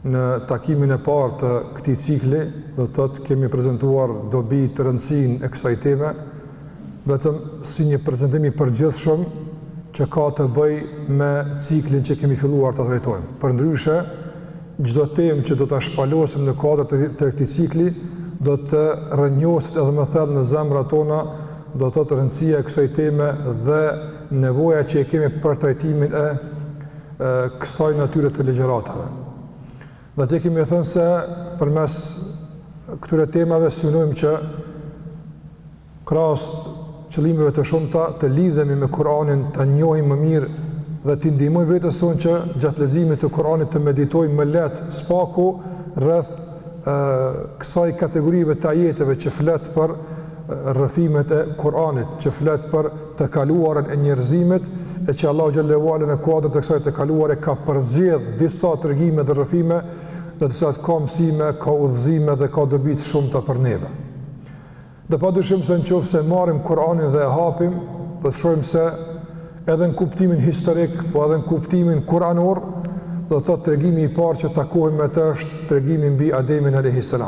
Në takimin e parë të këtij cikli, do të thotë kemi prezantuar dobitë, rëndësinë e kësaj teme, vetëm si një prezantim i përgjithshëm që ka të bëjë me ciklin që kemi filluar ta trajtojmë. Përndryshe, çdo temë që do ta shpalosim në kuadër të, të këtij cikli do të rrënjoset edhe më thellë në zemrat tona, do të thotë rëndësia e kësaj teme dhe nevoja që e kemi për trajtimin e kësaj natyre të ligjëratave. Dhe atje kemi thënë se përmes këtyre temave synojmë që krahas qëllimeve të shumta të lidhemi me Kur'anin, ta njohim më mirë dhe t'i ndihmojmë vetes tonë që gjatë leximit të Kur'anit të meditojmë më lehtë së paku rreth e, kësaj kategorie të ajeteve që flet për rrëfimet e Kur'anit, që flet për të kaluarën e njerëzimit e që Allahu xhel-le ue ala në kuadër të kësaj të kaluare ka përzgjedh disa tregime dhe rrëfime në të cilat ka mësime, ka udhëzime dhe ka dobi të shumta për neve. Dhe pa dyshim se në qoftë se e marrim Kur'anin dhe e hapim, po shohim se edhe në kuptimin historik, po edhe në kuptimin Kur'anor, do të thotë tregimi i parë që takohemi me të është tregimi mbi Ademin a.s.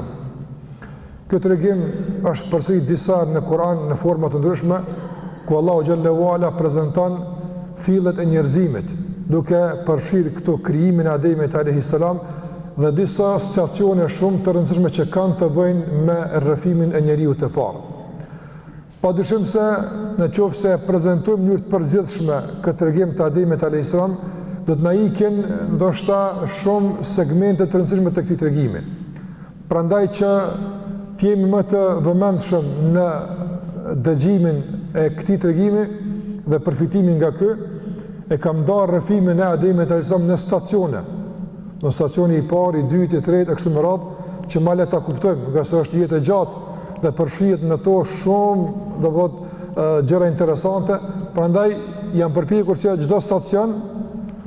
Ky tregim është përsërit disa herë në Kur'an në forma të ndryshme, ku Allahu xhel-le ue ala prezanton fillet e njerëzimit, duke përfshirë këtu krijimin e Ademit alejhi selam dhe disa stacione shumë të rëndësishme që kanë të bëjnë me rrëfimin e njeriut të parë. Padyshim se në qoftë se e prezantojmë në mënyrë të përgjithshme këtë tregim të Ademit alejhis selam, do të na ikin ndoshta shumë segmente të rëndësishme të këtij tregimi. Prandaj që të jemi më të vëmendshëm në dëgjimin e këtij tregimi dhe përfitimin nga ky, e kam ndarë rrëfimin e Ademit alejhis selam në stacione, Në stacioni i parë, i dytë, i tretë e kështu me radhë, që ma lehtë ta kuptojmë, ngase është jetë e gjatë dhe përfshihen në to shumë, do të thotë gjëra interesante, prandaj jam përpjekur që çdo stacion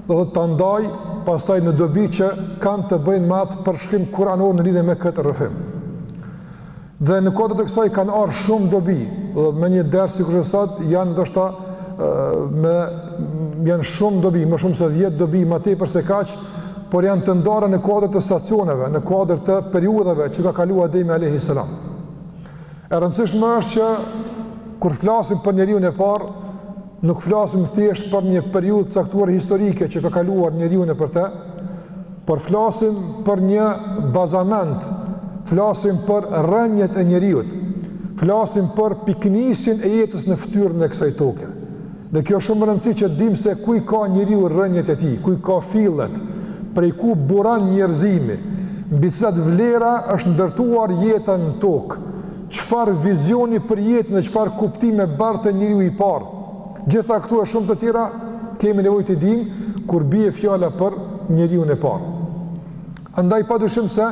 do të thotë ta ndaj pastaj në dobi që kanë të bëjnë me atë përshkrim kur'anor në lidhje me këtë rrëfim. Dhe në kuadër të kësaj kanë ardhur shumë dobi, dhe me një ders sikur sot, janë ndoshta me, janë shumë dobi, më shumë se 10 dobi, ma tepër se kaq, por janë të ndara në kuadër të stacioneve, në kuadër të periudhave që ka kalua Ademi alejhi selam. E rëndësishme është që, kur flasim për njeriun e parë, Nuk flasim thjesht për një periudhë të caktuar historike që ka kaluar njeriu nëpër të, por flasim për një bazament, flasim për rrënjët e njeriut, flasim për pikënisjen e jetës në fytyrën e kësaj toke. Dhe kjo është shumë e rëndësishme që të dimë se ku i ka njeriu rrënjët e tij, ku i ka fillet, prej ku buron njerëzimi, mbi cilat vlera është ndërtuar jeta në tokë. Çfarë vizioni për jetën dhe çfarë kuptimi e barte njeriu i parë? Gjitha këto e shumë të tjera kemi nevojë t'i dimë kur bie fjala për njeriun e parë. Andaj pa dyshim se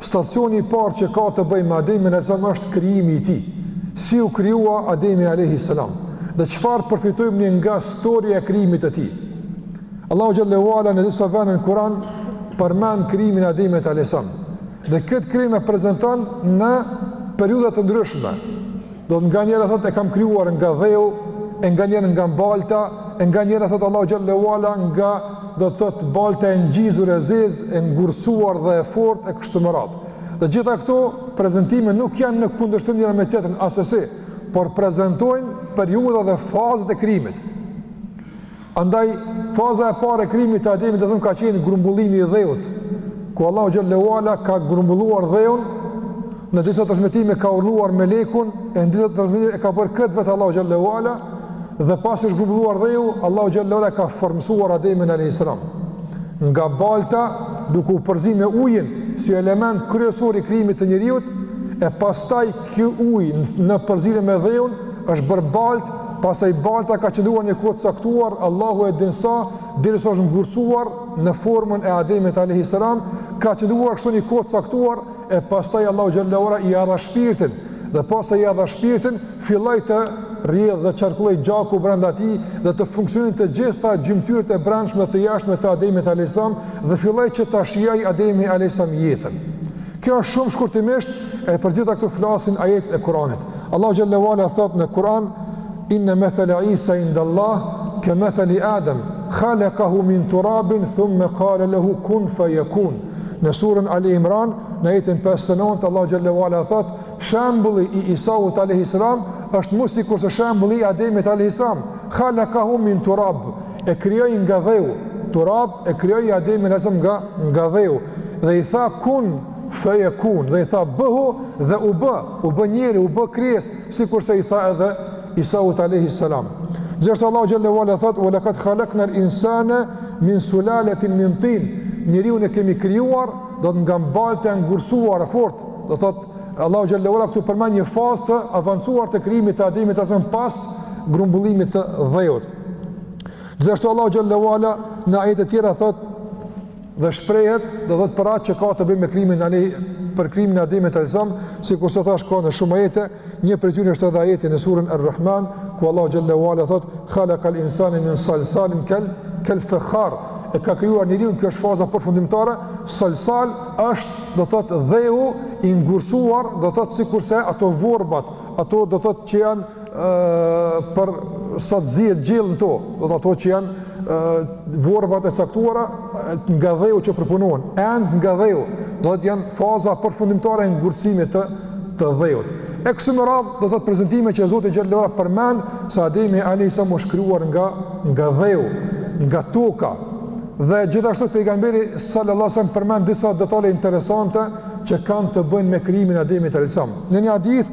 stacioni i parë që ka të bëjë me Ademin alayhis salam është krijimi i tij. Si u krijua Ademi alayhis salam? Dhe çfarë përfitojmë ne nga storia e krijimit të tij? Allahu xhalle ue ala në disa vende në Kuran përmend krijimin e Ademit alayhis salam. Dhe këtë krijim e prezenton në periudha të ndryshme. Do të thotë nganjëherë thotë e kam krijuar nga dheu, e nganjëherë nga balta, e nganjëherë thotë Allahu xhalle ue ala nga do të thotë balta e ngjizur e zezë, e ngurtësuar dhe e fortë e kështu me radhë. Dhe gjitha këto prezantime nuk janë në kundërshtim njëra me tjetrën asesi, por prezantojnë periudhat dhe fazat e krijimit. Andaj, faza e parë e krijimit të Ademit do të thotë ka qenë grumbullimi i dheut, ku Allahu xhalle ue ala ka grumbulluar dheun, në disa transmetime ka urdhëruar melekun, e e në disa transmetime e ka bërë këtë vetë Allahu xhalle ue ala, dhe pasi është grumbulluar dheu, Allahu xhalle ue ala ka formësuar Ademin a.s. nga balta, duke u përzi me ujin, si element kryesor i krijimit të njeriut, e pastaj, Ky ujë në përzierje me dheun është bërë baltë, pastaj balta ka qëndruar një kohë të caktuar, Allahu e din sa, derisa është ngurtësuar në formën e Ademit alayhis salam, ka qëndruar kështu një kohë të caktuar e pastaj Allahu xhalle ue ala ia dha shpirtin dhe pasi ia dha shpirtin filloi të rrjedhë dhe qarkullojë gjaku brenda tij dhe të funksionojnë të gjitha gjymtyrët e brendshme të jashtme të Ademit alayhis salam dhe filloi që ta shijojë Ademi alayhis salam jetën. Kjo është shumë shkurtimisht e për gjitha këto flasin ajetet e Kur'anit. Allahu xhalle ue ala thotë në Kur'an inna mathala Isa inda Allah ka mathali Adam khalaqahu min turabin thumma qala lahu kun fayakun. Në surën Ali Imran në ajetin 59 Allahu xhalle ue ala thotë shembulli i Isaut alayhis salam është mu sikurse shembulli i Ademit alayhis salam khalaqahu min turab e krijoi nga dheu, turab e krijoi Ademin alayhis salam nga nga dheu dhe i tha kun feyakun dhe i tha bëhu dhe u bë, u bë njeri, u bë krijesë, sikurse i tha edhe Isaut alayhis salam. Gjithashtu Allahu xhallahu ala thot: "Wa laqad khalaqna al-insana min sulalatin min tin." Njeriun e kemi krijuar do thot nga balta e ngurtësuar e fort, do thot Allahu xhallahu ala këtu përmend një fazë të avancuar të krijimit të Ademit alayhis salam pas grumbullimit të dheut. Gjithashtu Allahu xhallahu ala në ajete të tjera thot dhe shprehet, do thot për atë që ka të bëjë me krijimin e për krijimin e Ademit alayhisalam, sikurse thash ka në shumë ajete, një prej tyre është edhe ajeti në surën Ar-Rahman, ku Allahu xhallahu ala thot khalaqal insana min salsalin kal kal fakhar e ka krijuar njeriun kjo është faza përfundimtare salsal është do të thotë dheu i ngurtësuar do të thotë sikurse ato vorbat ato do të thotë që janë për t'u ziet gjellë në to, do thot ato që janë vorbat e caktuara nga dheu që përpunohen, enët nga dheu, do thot janë faza përfundimtare e ngurtësimit të, të dheut. E kështu me radhë, do thot prezentime që Zoti xhallahu ala përmend se Ademi alayhis salam është krijuar nga, nga dheu, nga toka, dhe gjithashtu pejgamberi sallallahu sallam përmend disa detaje interesante që kanë të bëjnë me krijimin e Ademit alayhis salam. Në një hadith,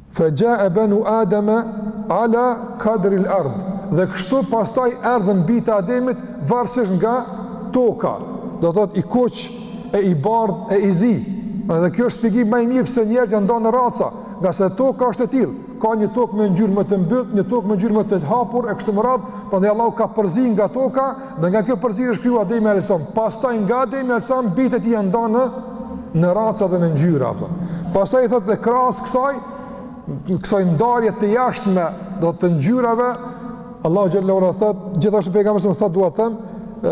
Fe xha'e benu Ademe ala kadril ardh, dhe kështu pastaj erdhën bijtë e Ademit varësisht nga toka, do të thotë i kuq e i bardhë e i zi. Edhe kjo është shpjegimi më i mirë pse njerëzit janë ndarë në raca, ngase toka është e tillë, ka një tokë me ngjyrë më të mbylltë, një tokë me ngjyrë më të hapur e kështu me radhë, prandaj Allahu ka përzi nga toka Dhe nga kjo përzierje është kriju Ademi A.S. Pastaj nga Ademi A.S. bijtë e tij janë nda në, në raca dhe në ngjyra. Pastaj i thotë dhe krahas kësaj, kësaj ndarje të jashtme do thot ngjyrave Allahu xhallahu ala thot gjithashtu pejgamberi më thot dua të them ë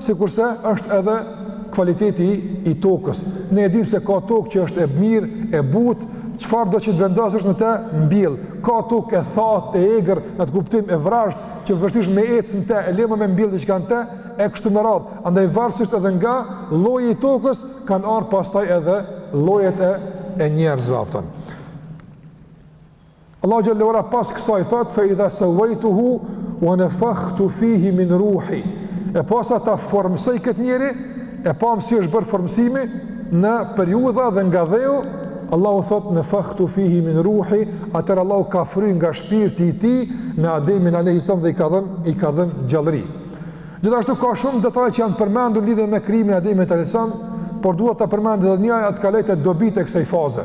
Sikurse është edhe kvaliteti i tokës. Ne e dimë se ka tokë që është e mirë, e butë, çfarëdo që të vendosësh në te mbin. Ka tokë e thatë, e egër, në atë kuptim e vrazhdë, që vështirë me ec në te, e le më me mbjell diçka në të, e kështu me radhë. Andaj varësisht edhe nga lloji i tokës kanë ardhur pastaj edhe llojet e e njerëzve afton. Allahu xhallahu ala pas kësaj thot fa idha sawaytuhu wa nafakhtu fihi min ruhi. E pasi ta formsoj kët njeri, e pam si është bër formësimi në periudha dhe nga dheu, Allahu thot nafakhtu fihi min ruhi, atëherë Allahu ka fry nga shpirti i tij në Ademin alayhi salam dhe i ka dhën i ka dhën gjallëri. Gjithashtu ka shumë detaje që janë përmendur lidhur me krijimin e Ademit alayhi salam, por dua ta përmend edhe një atëherë kalojmë te dobitë e kësaj faze.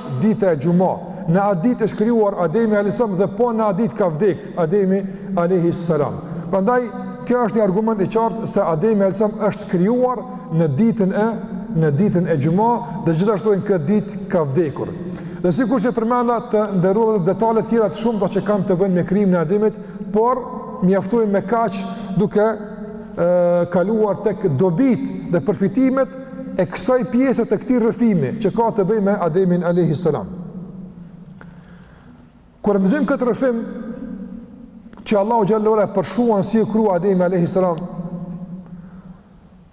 dita e xhuma në atë ditë është krijuar Ademi alayhiselam dhe po në atë ditë ka vdek Ademi alayhiselam prandaj kjo është një argument i qartë se Ademi alayhiselam është krijuar në ditën e në ditën e xhuma dhe gjithashtu në këtë ditë ka vdekur dhe sikur që përmenda të nderuar edhe detale tjera të shumta që kanë të bëjnë me krijimin e Ademit por mjaftojmë me kaq duke e, kaluar tek dobitë dhe përfitimet e kësaj pjese të këtij rrëfimi që ka të bëjë me Ademin alayhi salam. Kur ndëgjojmë këtë rrëfim që Allahu xhallahu ala përshkruan si e krijoi Ademin alayhi salam,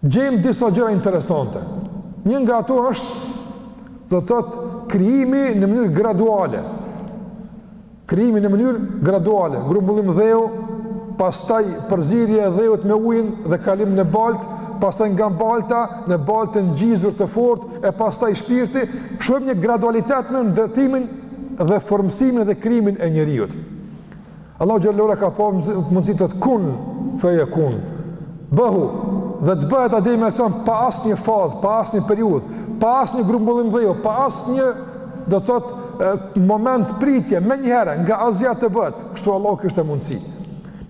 gjejmë disa gjëra interesante. Një nga ato është do të thotë krijimi në mënyrë graduale. Krijimi në mënyrë graduale, grumbullim dheu, pastaj përzierje e dheut me ujin dhe kalimi në baltë, pastaj nga balta në baltë të ngjizur të fortë e pastaj shpirti, shohim një gradualitet në ndërtimin dhe formësimin dhe krijimin e njeriut. Allahu xhallahu ala ka pas mundësi të thotë kun fe jekun. Bëhu dhe të bëhet Ademi alayhi salam pa asnjë fazë, pa asnjë periudhë, pa asnjë grumbullim dheu, pa asnjë do të thotë moment pritje menjëherë nga asgjëja të bëhet. Kështu Allahu kishte mundësi.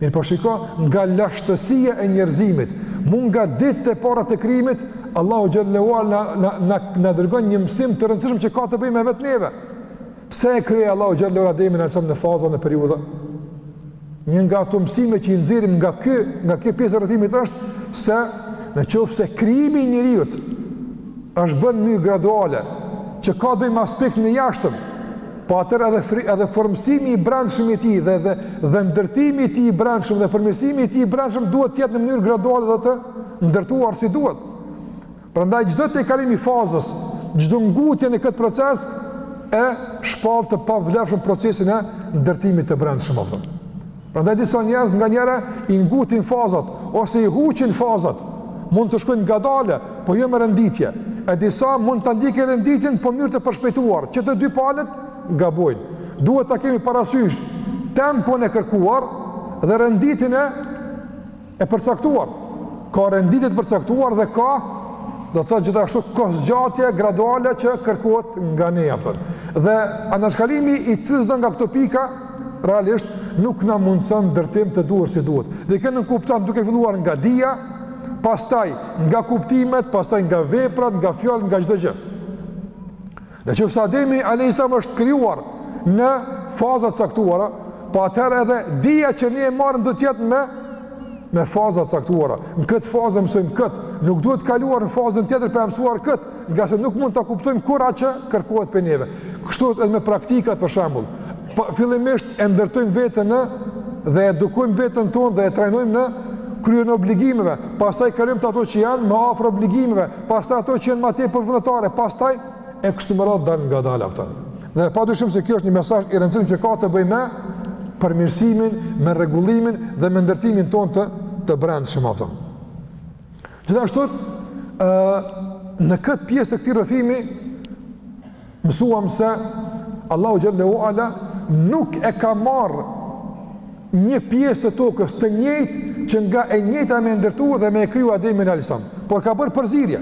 Mirëpo shiko nga lashtësia e njerëzimit, mu nga ditët e para të krijimit, Allahu xhallahu ala na na na dërgon një mësim të rëndësishëm që ka të bëjë me vetë neve. Pse e krijoi Allahu xhallahu ala Ademin alayhi salam në faza, në periudha? Një nga ato mësime që i nxjerrim nga ky, nga kjo pjesë e rrëfimit është se në qoftë se krijimi i njeriu është bën më graduale, që ka bëjmë aspekt në jashtëm, po atër edhe, fri, edhe formësimi i brendshëm i ti dhe, dhe, dhe ndërtimi i ti i brendshëm dhe formësimi i ti i brendshëm duhet tjetë në mënyrë graduale dhe të ndërtuar si duhet. Prandaj çdo tejkalim i fazës, çdo ngutje në këtë proces e shpall të pavlefshëm procesin e ndërtimit të brendshëm apo. Prandaj disa njerëz nganjëherë i ngutin fazat ose i huqin fazat. Mund të shkojnë ngadalë, po jo me renditje. E disa mund ta ndjekin renditjen po në mënyrë të përshpejtuar, që të dy palët gabojnë. Duhet ta kemi parasysh tempon e kërkuar dhe renditjen e e përcaktuar, ka renditje të përcaktuar dhe ka do të thotë gjithashtu kohëzgjatje graduale që kërkohet nga ne apo. Dhe anashkalimi i cilësdo nga këto pika realisht nuk na mundson ndërtim të duhur si duhet. Dhe kjo nënkupton duke filluar nga dija, pastaj nga kuptimet, pastaj nga veprat, nga fjalët, nga çdo gjë. Në qoftë se Ademi a.s. është krijuar në faza të caktuara, pa po atëherë edhe dija që ne e marrim do të jetë me, me faza të caktuara. Në këtë fazë e mësojmë këtë, nuk duhet kaluar në fazën tjetër për ta mësuar këtë, ngase nuk mund ta kuptojmë kur ajo që kërkohet prej neve. Kështu edhe me praktikat për shembull. Po fillimisht e ndërtojmë veten në dhe e edukojmë veten tonë dhe e trajnojmë në kryerjen e obligimeve, pastaj kalojmë te ato që janë më afër obligimeve, pastaj ato që janë më tepër vullnetare, pastaj e kështu me radhë dalëngadalë apo. Dhe padyshim se kjo është një mesazh i rëndësishëm që ka të bëjë me përmirësimin, me rregullimin dhe me ndërtimin tonë të të brendshëm apo. Gjithashtu ë në këtë pjesë të këtij rrëfimi Mësuam se Allahu xhallahu ala nuk e ka marrë një pjesë të tokës të njëjtë që nga e njëjta me e ndërtu dhe me e kriju Ademin alejhi selam, por ka bërë përzierje.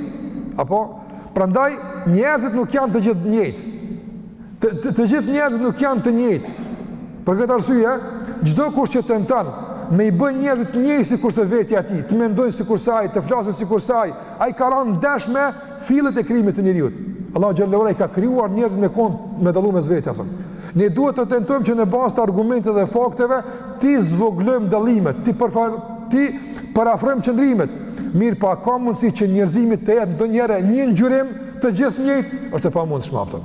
Apo, prandaj, njerëzit nuk janë të gjithë njëjtë. Të, të, të gjithë njerëzit nuk janë të njëjtë. Për këtë arsye, çdokush që tenton me i bën njerëzit njëjtë sikurse vetja e tij, të mendojnë sikurse ai, të flasin sikurse ai, ai ka ranë ndesh me Fillet e krijimit të njeriut. Allahu xhallahu ala i ka krijuar njerëzit me kon me dallu mes vete apo. Ne duhet të tentojmë që në bazë të argumenteve dhe fakteve t'i zvogëlojmë dallimet, t'i për t'i përafrojmë qëndrimet. Mirëpo ka mundësi që njerëzimi të jetë ndonjëherë një ngjyrim të gjithë njëjtë, është e pamundshme apo.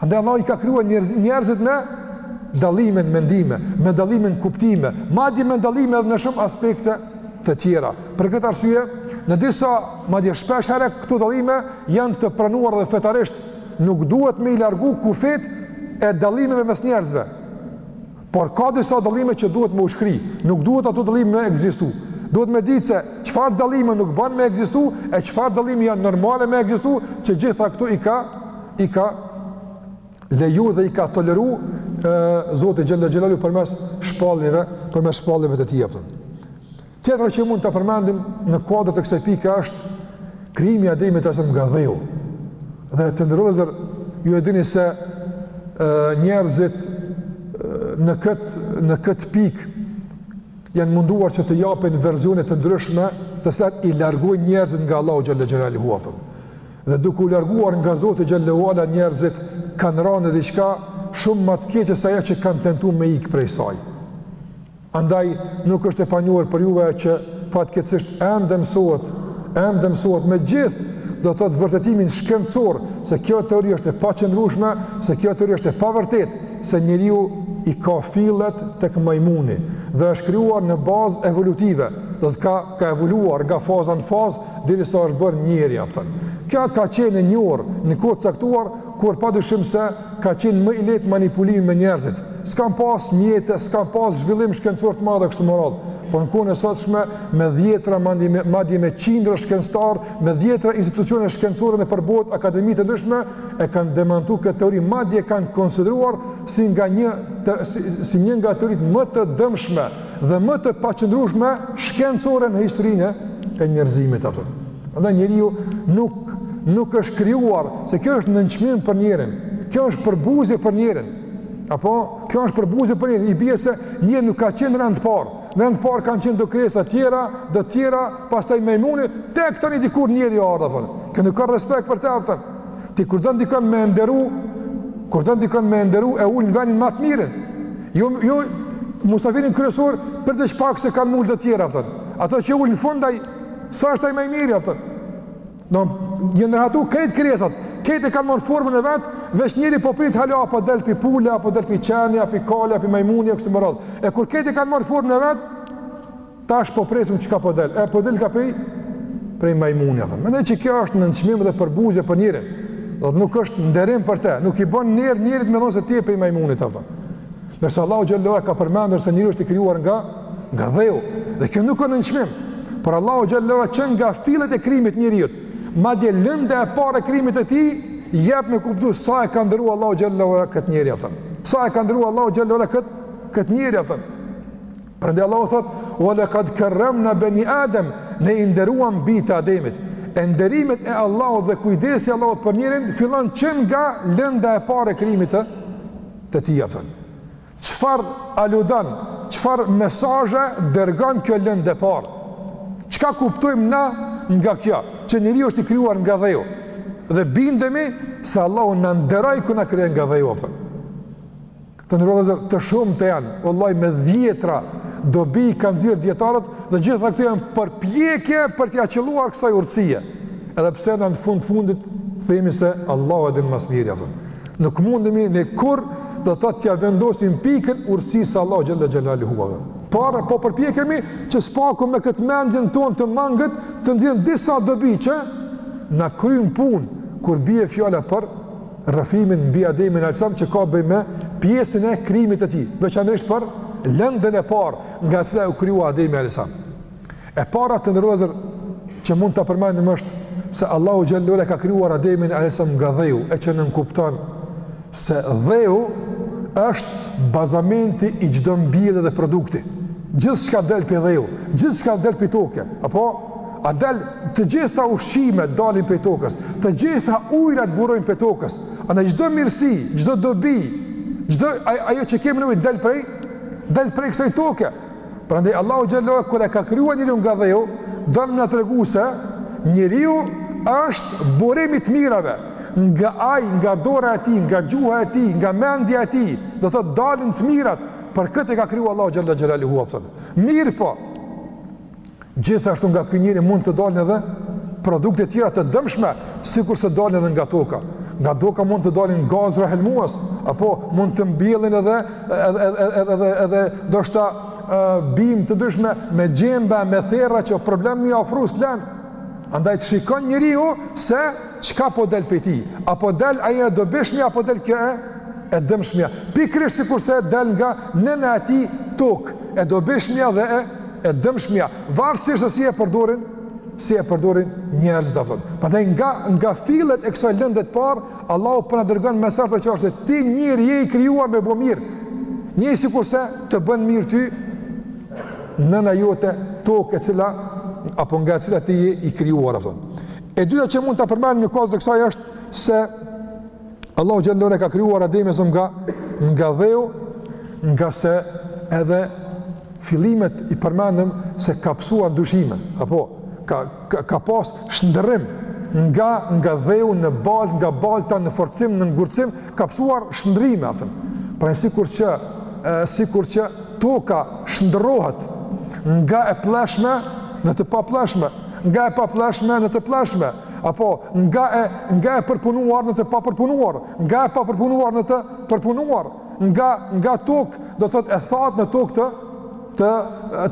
Andaj Allahu i ka krijuar njerëzit, njerëzit me dallime në mendime, me dallime në kuptime, madje me dallime edhe në shumë aspekte të tjera. Për këtë arsye, në disa madje shpeshherë këto dallime janë të pranuara edhe fetarisht nuk duhet me i largu kufijtë e dallimeve mes njerëzve. Por ka disa dallime që duhet me u shkri, nuk duhet ato dallime me ekzistu. Duhet me ditë se çfarë dallime nuk ban me ekzistu, e çfarë dallime janë normale me ekzistu, që gjitha këto i ka, i ka leju dhe i ka toleru e, Zoti xhelle xhelaluhu përmes shpalljeve, përmes shpalljeve të tij apo. Tjetra që mund ta përmendim në kuadër të kësaj pike është krijimi i Ademit a.s. nga dheu. Dhe të nderuar vëllezër, ju e dini se e, njerëzit e, në këtë në këtë pikë janë munduar që të japin versione të ndryshme të cilat i largojnë njerëzit nga Allahu xhelle xhelaluhu apo. Dhe duke u larguar nga Zoti xhallahu ala njerëzit kanë rënë në diçka shumë më të keqe se ajo që kanë tentuar me ik prej saj. Andaj nuk është e panjohur për juve ajo që fatkeqësisht ende mësohet, ende mësohet me gjithë do të thotë vërtetimin shkencor se kjo teori është e paqëndrueshme, se kjo teori është e pavërtetë, se njeriu i ka fillet tek majmuni dhe është krijuar në bazë evolutive, do të ka ka evoluar nga faza në fazë derisa është bërë njeri, a kupton. Kjo ka qenë e njohur në kohë të caktuar kur padyshim se ka qenë më i lehtë manipulimi me njerëzit. S'kanë pas mjete, s'kanë pas zhvillim shkencor të madh kështu me radhë. Po në kohën e sotshme me dhjetëra madje me madje me qindra shkencëtarë, me dhjetëra institucione shkencore nëpër botë akademi të ndryshme e kanë demantuar këtë teori, madje kanë konsideruar si nga një të, si, si një nga teoritë më të dëmshme dhe më të paqëndrueshme shkencore në historinë e njerëzimit, a kupton. Andaj njeriu nuk nuk është krijuar se kjo është nënçmim për njerin. Kjo është përbuzje për njerin. Apo kjo është përbuzje për njerin. I bie se njeri nuk ka qenë n'rend parë. Në rend parë kanë qenë do krijesa të tjera, do të tjera, pastaj majmuni, tek tani dikur njeriu ardh, a kupton. Kjo nuk ka respekt për të, a kupton. Ti kur don dikon me nderu, kur don dikon me nderu e ul në vendin më të mirë. Jo jo musafirin kryesor prit veç pak se kam m'ul të tjera, a kupton. Ato që ul në fund ai s'është ai më i miri, a kupton. Do janë rehatu krejt krijesat, krejt e kanë marrë formën e vet, veç njeri po prit hala a po del pi pule a po del pi qeni a pi kali a pi majmuni e kështu me radhë. E kur krejt e kanë marrë formën e vet, Tash po presim çka po del. E po delka prej prej majmuni, a kupton. Mendoj që kjo është nënçmim dhe përbuzje për njerin. Do të nuk është nderim për të, nuk i bën ner njerit me thon se ti je prej majmunit, a kupton. Ndërsa Allahu xhallahu ka përmendur se njeriu është i krijuar nga nga dheu dhe kjo nuk ka nënçmim. Por Allahu xhallahu që nga fillet e krijimit njeriut, madje lënda e parë e krijimit të tij jep me kuptu sa e ka nderu Allahu xhallahu këtë njeri, a kupton. Sa e ka nderu Allahu xhallahu këtë këtë njeri, a kupton. Prandaj Allahu thot: "Wa laqad karramna bani Adam", ne i nderuam bijtë e Ademit. E nderimet e Allahut dhe kujdesi i Allahut për njeriun fillon që nga lënda e parë e krijimit të të tij, a kupton. Çfarë aludon, çfarë mesazhe dërgon kjo lëndë e parë? Çka kuptojmë na nga kjo? Që njeriu është i krijuar nga dheu dhe bindemi se Allahu na nderoi kur na krijoi nga dheu, a kupton. Të nderuar vëllezër, të shumta janë, vallahi me dhjetra dobi i kanë nxjerrë dijetarët dhe gjitha këto janë përpjekje për t'ia qëlluar kësaj urtësie. Edhe pse në fund fundit themi se Allahu e din më së miri, a kupton. Nuk mundemi ne kurrë do të thotë t'ia vendosim pikën urtësisë së Allahu xhalla xhelaluhu. Por po përpjekemi që së paku me këtë mendjen tonë të mangët të nxjerrim disa dobi që na kryjnë punë kur bie fjala për rrëfimin mbi Ademin alejhi selam që ka bëj me pjesën e krijimit të tij, veçanërisht për lëndën e parë nga cila u kriju Ademi alejhi selam. E para të nderuar që mund ta përmendim është se Allahu xhelle e ka krijuar Ademin alejhi selam nga dheu, e që nënkupton se dheu është bazamenti i çdo mbjelljeje dhe produkti. Gjithçka del prej dheu, gjithçka del prej toke, apo? A del të gjitha ushqimet dalin prej tokës, të gjitha ujërat burojnë prej tokës. Andaj çdo mirësi, çdo dobi, çdo ajo që kemi nevojë del prej del prej kësaj toke. Prandaj Allahu xhelle kur e ka krijuar njeriun nga dheu, don me na tregu se njeriu është burim i të mirave nga ai, nga dora e tij, nga gjuha e tij, nga mendja e tij, do të dalin të mirat, për këtë e ka krijuar Allahu xhelle xhelaluhu, a kupton. Mirëpo, Gjithashtu nga ky njeri mund të dalin edhe produkte tjera të dëmshme, sikurse dalin edhe nga toka. Nga toka mund të dalin gazra helmues, apo mund të mbjellin edhe, edhe, edhe, edhe, edhe, edhe ndoshta bimë të dëmshme me gjemba, me therra që problem me iu afru, s'len. Andaj të shikon njeriu se çka po del prej tij, a po del ajo e dobishmja, apo del kjo e, e dëmshmja. Pikërisht sikurse del nga nëna e tij tokë, e dobishmja dhe e e dëmshmja, varësisht se si e përdorin, si e përdorin njerëzit, a kupton. Prandaj nga nga fillet e kësaj lënde të parë, Allahu po na dërgon mesazh të qartë se ti njeri je i krijuar me bo mirë. Njeri, sikurse të bën mirë ty nëna jote tokë e cila apo nga e cila ti je i krijuar, a kupton. E dyta që mund ta përmendim në kontekst të kësaj është se Allahu xhelle e ka krijuar Ademin selam nga nga dheu, ngase edhe fillimet i përmendëm se ka pësuar ndryshime, apo ka ka, ka pas shndërrim nga nga dheu në baltë, nga balta në forcim, në ngurtësim, ka pësuar shndërrime, a kupton. Pra e sikur që e sikur që toka shndërrohet nga e plleshme në të paplleshme, nga e paplleshme në të plleshme, apo nga e nga e përpunuar në të papërpunuar, nga e papërpunuar në të përpunuar, nga nga tokë, do të thotë e thatë në tokë të të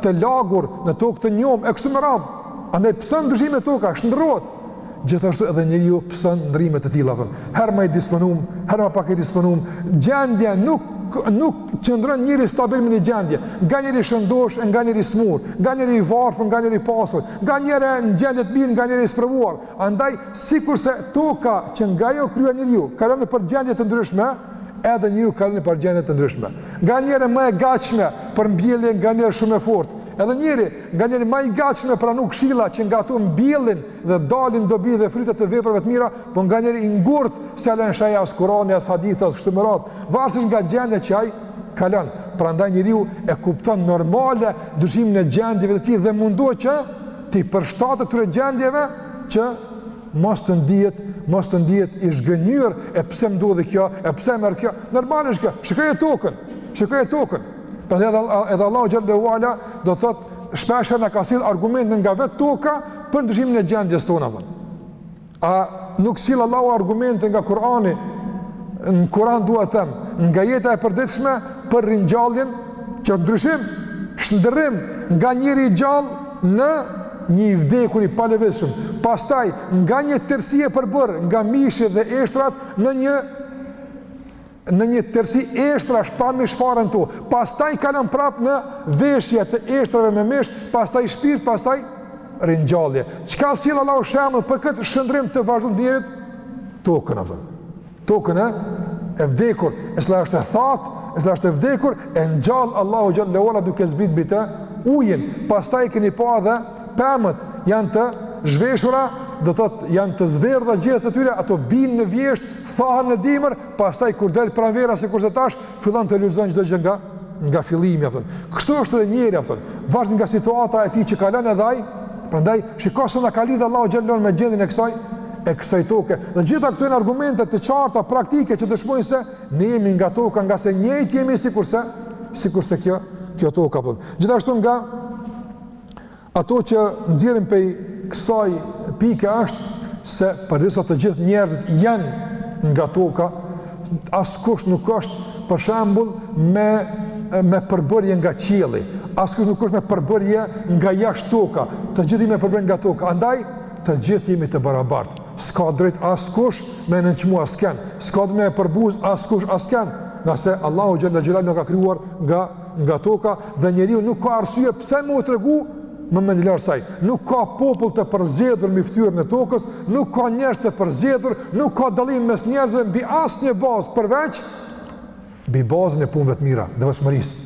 të lagur, në tokë të njomë e kështu me radhë. Andaj pëson ndryshime toka, shndërrohet. Gjithashtu edhe njeriu pëson ndërrime të tilla. Herë ma i disponum, herë ma pak i disponum, gjendja nuk nuk qëndron njeri stabil në një gjendje, nganjëherë i shëndosh e nganjëherë i smurë, nganjëherë i varfën, nganjëherë i pasur, nganjëherë në gjendje të mirë, nganjëherë i sprovuar. Andaj, sikurse toka që nga ajo u krijua njeriu, kalon nëpër gjendje të ndryshme, edhe njeriu kalon nëpër gjendje të ndryshme. Nganjëherë më e gatshme për mbjellje, nganjëherë shumë e fortë. Edhe njeri, nganjëherë më i gatshëm me pranu këshilla që nga ato mbjellin dhe dalin dobi dhe fryte të veprave të mira, Po nga njeri i ngurtë, se alën shaj as Kurani, as hadith, as kështu me radhë, varësish nga gjendja që ai kalon. Prandaj njeriu e kupton normale ndryshimin e gjendjeve të tij dhe mundohet që t'i përshtatet këtyre gjendjeve që mos të ndihet, mos të ndihet i zhgënjyer e pse më ndodhi kjo, e pse më erdh kjo. Normale është kjo, shikoje tokën, shikoje tokën. Prandaj edhe, edhe Allahu xhelle ue ala do të thotë shpeshherë na ka sjell argumentin nga vetë toka për ndryshimin e gjendjes tonë. Dhe. A nuk sjell Allahu argumente nga Kurani? Në Kur'an dua të them, nga jeta e përditshme për ringjalljen që ndryshim, shndërrim nga njeri i gjallë në një i vdekur i palëvizshëm. Pastaj nga një tërësi e përbërë nga mishi dhe eshtrat në një në një tërësi eshtrash pa mish fare në to, pastaj kalon prapë në veshje të eshtrave me mish, pastaj shpirt, pastaj ringjallje. Çka sjell Allahu shembull për këtë shndrim të vazhduar të njerit? Tokën, a kupton. Tokën e, e vdekur, e cila është e thatë, e cila është e vdekur, e ngjall Allahu xhelle ue ala duke zbrit mbi të ujin. Pastaj keni pa edhe pemët janë të zhveshura, do të thotë janë të zverdhura gjethet e tyre, ato binë në vjeshtë, thahen në dimër, pastaj kur del pranvera sikurse tash fillon të lulëzon çdo gjë nga nga fillimi, a kupton. Kështu është edhe njeri, a kupton. Varësish nga situata e tij që kalon edhe ai. Prandaj shiko sa na ka lidh Allahu xhelle ue ala me gjendjen e kësaj e kësaj toke. Dhe gjitha këto janë argumente të qarta praktike që dëshmojnë se ne jemi nga toka, ngase njëjtë jemi sikurse sikurse kjo kjo toka, a kupton. Gjithashtu nga Ato që nxjerrim prej kësaj pike është se përderisa të gjithë njerëzit janë nga toka, askush nuk është për shembull me me përbërje nga qielli, askush nuk është me përbërje nga jashtë toka, të gjithë jemi me përbërje nga toka. Andaj të gjithë jemi të barabartë. S'ka drejt askush me nënçmu askën, s'ka drejt me përbuz askush askën, ngase Allahu xhelle ue ala na ka krijuar nga nga toka dhe njeriu nuk ka arsye pse me u tregu me mendjelartësi. Nuk ka popull të përzgjedhur mbi fytyrën e tokës, nuk ka njerëz të përzgjedhur, nuk ka dallim mes njerëzve mbi asnjë bazë përveç mbi bazën e punëve të mira, devotshmërisë.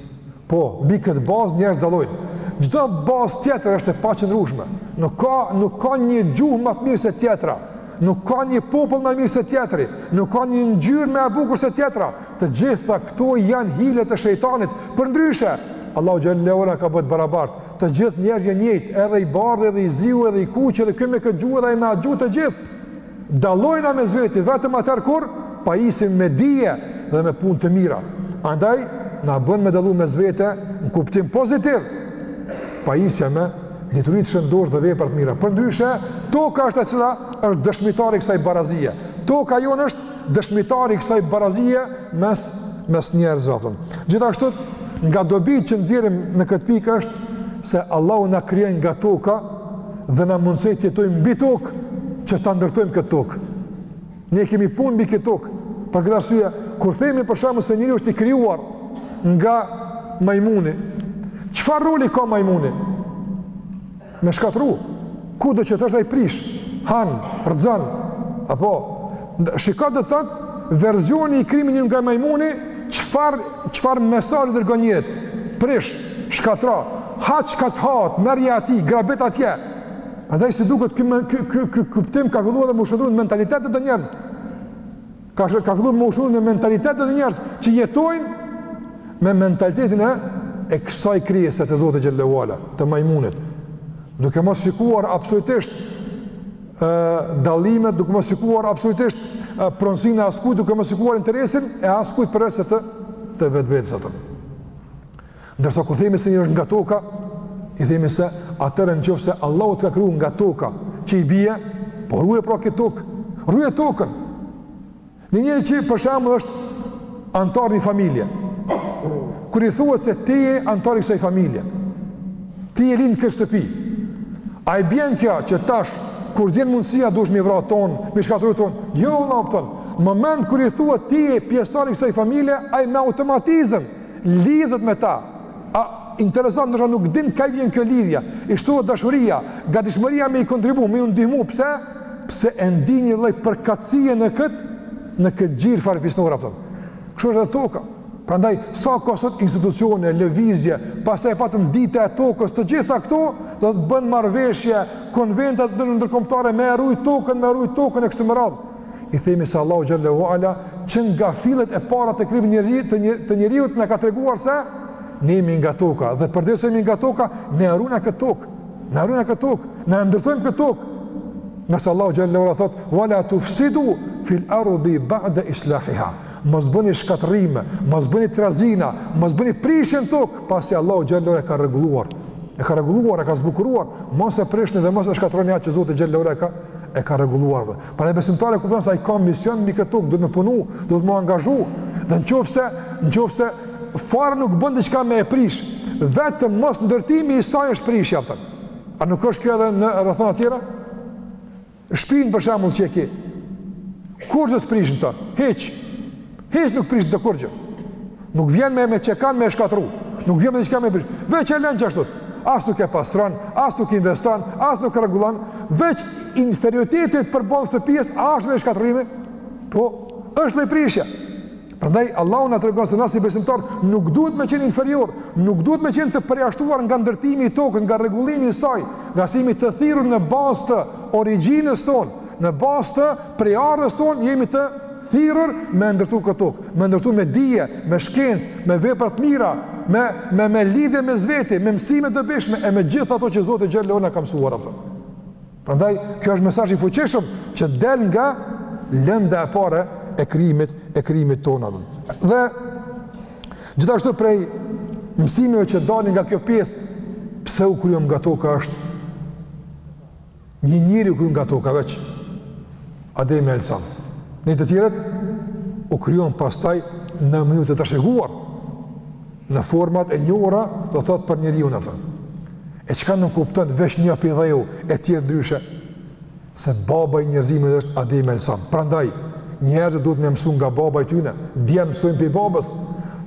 Po, mbi këtë bazë njerëzit dallojnë. Çdo bazë tjetër është e paqëndrueshme. Nuk ka nuk ka një gjuhë më të mirë se tjetra. Nuk ka një popull më mirë se tjetri, nuk ka një ngjyrë më e bukur se tjetra. Të gjitha këto janë hile të shejtanit. Përndryshe, Allahu xhelle ue ala na ka bë të barabart. Të gjithë njerëzit janë njëjtë, edhe i bardhi, edhe i ziu, edhe i kuqi, edhe ky me këtë gjuhë, edhe ai me atë gjuhë të gjithë. Dallojna mes veti vetëm atëherë kur pajisemi me dije dhe me punë të mira. Andaj na bën me dallu mes vete në kuptim pozitiv. Pajisja me dituritë e shëndosha dhe vepra të mira. Përndryshe, toka është e cila është dëshmitare e kësaj barazije. Toka jonë është dëshmitare e kësaj barazije mes, mes njerëzve. A po kupton. Gjithashtu, nga dobia që nxjerrim në këtë pikë është se Allahu na krijoi nga toka dhe na mundësoi të jetojmë mbi tokë që ta ndërtojmë këtë tokë. Ne kemi punë mbi këtë tokë. Për këtë arsye, kur themi për shembull se njeriu është i krijuar nga majmuni, çfarë roli ka majmuni? Me shkatrru. Kudo që të është ai prish, han, rrëzon. A po, çka do të thotë versioni i krijimit nga majmuni, çfarë çfarë mesazhi i dërgon njeriut? Prish, shkatrro, ha çka t'hahet, merrja atij, grabit atje. Prandaj si duket ky ky ky ky kuptim ka filluar me u shndërru në mentalitet te do njerëz. Ka ka filluar me u shndërru në mentalitet te do njerëz që jetojnë me mentalitetin e e kësaj krijese të Zotit xhelle ve ala, të majmunit. Duke mos shikuar absolutisht ë dallimet, duke mos shikuar absolutisht pronësinë e askujt, duke mos shikuar interesin e askujt përveç se të vetvetes atë. Ndërsa kur themi se njeriu është nga toka, i themi se atëherë në qoftë se Allahu të ka krijuar nga toka, që i bie, po ruaj pra këtë tokë, ruaj tokën. Një njeri që për shembull është anëtar i një familje. Kur i thuhet se ti je anëtar i kësaj familje, ti je lind në këtë shtëpi. A i bjen kjo që tash kur vjen mundësia duhet me i vra tanë, me i shkatrru tanë. Jo, vallahi, a po kupton. Në moment kur i thuhet ti je pjesëtar i kësaj familje, ai me automatizëm lidhet me ta, a, interesant, ndoshta nuk din ka i vjen kjo lidhja, i shtohet dashuria, gadishmëria me i kontribu, me u ndihmu, pse? Pse e ndi një lloj përkatësie në këtë, në këtë gji farefisnor, a po kupton. Kështu është dhe toka. Prandaj, sa ka sot institucione, lëvizje, pastaj e patëm ditën e tokës, të gjitha këto, do thotë bëhen marrëveshje, konventat ndërkombëtare, me e rujt tokën, me e rujt tokën e kështu me radhë. I themi se Allahu xhelle ve ala që nga fillet e para të krijimit të një të njeriut na ka treguar se ne jemi nga toka dhe përderisa jemi nga toka ne e runa këtë tokë. Ne e runa këtë tokë, ne e ndërtojmë këtë tokë. Ngase Allahu xhelle ve ala thotë wala tufsidu fil ardi ba'da islahiha. Mos bëni shkatërrime, mos bëni trazina, mos bëni prishje në tokë pasi Allahu xhelle ve ala e ka rregulluar. E ka rregulluar, e ka zbukuruar, mos e prishni dhe mos e shkatërroni atë që Zoti xhelle ve ala ka e ka rregulluar. Prandaj besimtari e kupton se ai ka mision mbi këtë tokë, duhet me punu, duhet me u angazhu, dhe në qoftë se, në qoftë se fare nuk bën diçka me e prish, vetëm mosndërtimi i saj është prishje, a po kupton. A nuk është kjo edhe në rrethana tjera? Shpinë për shembull që e ki, kur ti s'prish në të? Hiç! Hiç nuk prish dot kurrgjë. Nuk vjen me me çekan me shkatrru. Nuk vjen me diçka me prish. Veç e lën qashtu. As nuk e pastron, as nuk investon, as nuk rregullon, veç inferioriteti përballë kësaj pjese, a është një shkatrrim? Po, është lloj prishje. Prandaj, Allahu na tregon se na si besimtar nuk duhet me qenë inferior, nuk duhet me qenë të përjashtuar nga ndërtimi i tokës, nga rregullimi i saj, ngase jemi të thirrur në bazë të origjinës tonë, në bazë të prejardhjes tonë, jemi të thirrur me e ndërtu këtë tokë, me ndërtu me dije, me shkencë, me vepra të mira, me me me lidhje mes veti, me mësime të dobishme e me gjithë ato që Zoti xhele shanuhu na ka mësuar ato. Prandaj kjo është mesazh i fuqishëm që del nga lënda e parë e krijimit e krijimit tonë. Dhe gjithashtu prej mësimeve që dalin nga kjo pjesë pse u krijuam nga toka është Një njeri u kriju nga toka veç, Ademi alayhi salam. Ne të tjerët u krijuam pastaj në mënyrë të trashëguar, në format e njohura, do thot për njeriun, a po thon. E çka nënkupton veç një prej dheu e tjerët ndryshe, se baba i njerëzimit është Ademi alayhi salam. Prandaj, njerëzit duhet me mësu nga baba i tyne, djemt mësojnë prej babës,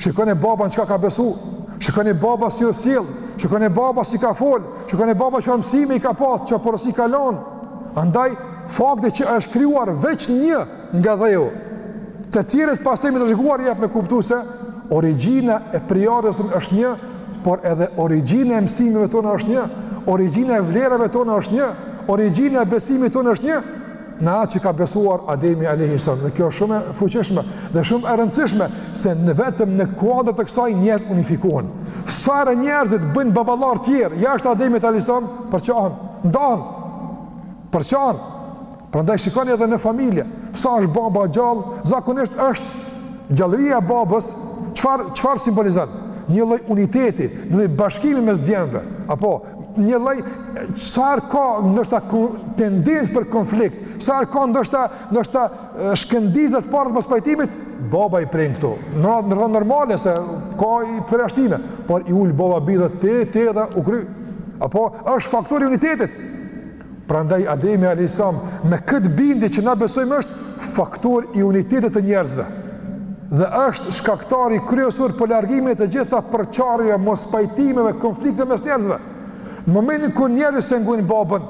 shikojnë baban çka ka besu, shikojnë baba si u sjellë, shikojnë baba si ka folë, Shikojnë baba çfarë mësime i ka pas, çfarë porosi ka lënë. Andaj fakti që është krijuar veç një nga dheu, të tjerët pastaj të trashëguar jep me kuptu se origjina e prejardhjes është një, por edhe origjina e mësimeve tona është një, origjina e vlerave tona është një, origjina e besimit tonë është një. në atë që ka besuar Ademi alayhi salam. Dhe kjo është shumë e fuqishme dhe shumë e rëndësishme se në vetëm në kuadër të kësaj njerëzit unifikohen. Sa herë njerëzit bëjnë baballar të tjerë jashtë Ademit alayhi salam përçahen, ndahen. Përçahen. Prandaj shikoni edhe në familje, sa është baba gjallë, zakonisht është gjallëria e babës, çfarë çfarë simbolizon? Një lloj uniteti, një lloj bashkimi mes djemve, apo një lloj sa herë ka ndoshta tendencë për konflikt, sa herë ka ndoshta ndoshta shkëndijat e para të mospajtimit, baba i pren këto. Ndërhyn, normale se ka edhe përjashtime, por i ul baba bidhë te te dhe u kry. Apo është faktor i unitetit. Prandaj Ademi alayhis salam me këtë bindje që na besojmë është faktor i unitetit të njerëzve dhe është shkaktari kryesor për largimin e të gjitha përçarjeve, mospajtimeve, konflikteve mes njerëzve. Në momentin kur njerëzit s'e ngojnë babën,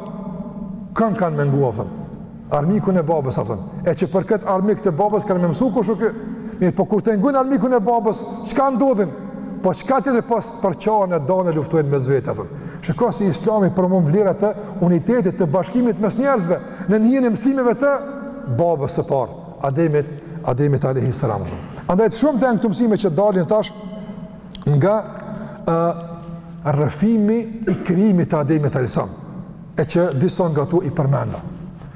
kan kanë me ngu, a po thon. Armikun e babës, a po thon. E që për këtë armik të babës kanë me mësu, kush u kan, mirë, po kur ta ngojnë armikun e babës, çka ndodhin? Po çka tjetër pas përçahen e dahen luftojnë mes vetë apo. Shiko si Islami promovon vlerat e unitetit të bashkimit mes njerëzve nën hijen e mësimeve të babës së parë, Ademit, Ademit alayhi salam. Andaj të shumta janë këto mësime që dalin tash nga ë rrëfimi i krijimit të Ademit alayhi salam, e që disa nga to i përmenda.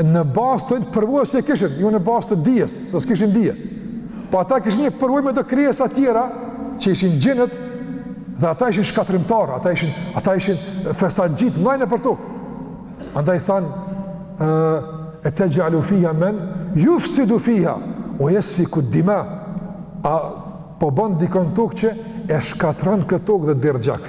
në bazë të përvojës që kishin, jo në bazë të dijes, se s'kishin dije. Po ata kishin një përvojë me do krijesa tjera, që ishin xhinët, dhe ata ishin shkatërrimtarë, ata ishin, ata ishin fesatxhitë, ma nëpër tokë. Andaj thanë, e texh'alu fiha men jufsidu fiha, ue jesfiku dima, a po bënë dikon n'tokë që e shkatërron këtë tokë dhe derdh gjak.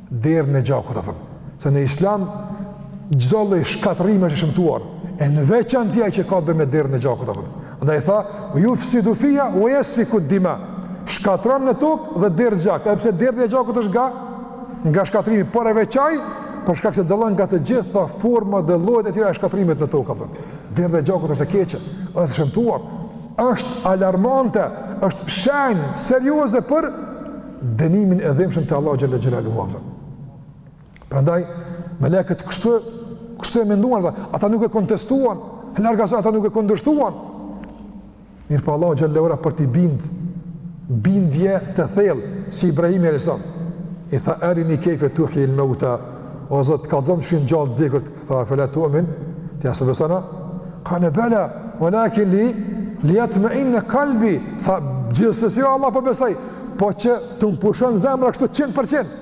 derdhjen e gjakut apo. Se në Islam çdo lloj shkatërrimi është i shëmtuar, e në veçanti ai që ka të bëjë me derdhjen e gjakut apo. Andaj tha, "Jufsidu fiha, ue jesfiku dima." Shkatërron në tokë dhe derdh gjak, edhe pse derdhja e gjakut është nga nga shkatërrimi, por e veçoi, për shkak se dallon nga të gjitha format dhe llojet e tjera të shkatërrimit në tokë apo. Derdhja e gjakut është e keqe, është e shëmtuar, është alarmante, është shenjë serioze për dënimin e dhimbshëm të Allahu xhelle xhelaluhu. Prandaj melekët kështu kështu e menduan ata, ata nuk e kontestuan, ngase ata nuk e kundërshtuan. Mirëpo po Allahu xhelle ue ala për t'i bind bindje të thellë si Ibrahimi alayhi salam. I tha erini kejfe tuhjil meuta, o Zot kallzom si i ngjall të vdekurit, Tha, efela tu'min, ti a s'po beson a, kale bela, ue lakin li, li jatmeinne kalbi, tha, gjithsesi o Allah po besoj, po që të më pushon zemra kështu qind për qind.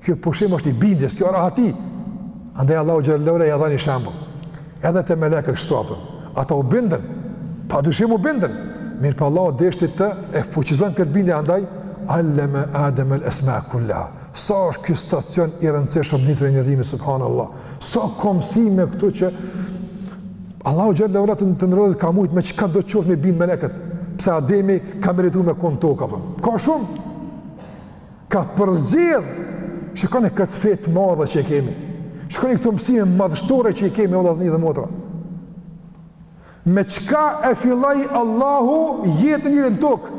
Kjo pushim është i bindjes, kjo rahati. Andaj Allahu xhelle ue ala, ja dha një shembull. Edhe te melekët kështu apo. Ata u bindën, pa dyshim u bindën. Mirëpo Allahu deshti ta fuqizon këtë bindje, andaj, alleme Ademe el esmae kul-leha. Sa është ky stacion i rëndësishëm n'historinë e njerëzimit subhanallahu. Sa ka mësime këtu që Allahu xhelle ue ala t'na nderojë ka mujt me çka do të qoftë me i bind melekët. Pse Ademi ka merituar me kon n'tokë apo? Ka shumë. Ka përzgjedh. Shikoni këtë fe të madhe që kemi. Shikoni këto mësime madhështore që kemi o vllazën dhe motra. Me çka e filloi Allahu jetën në tokë?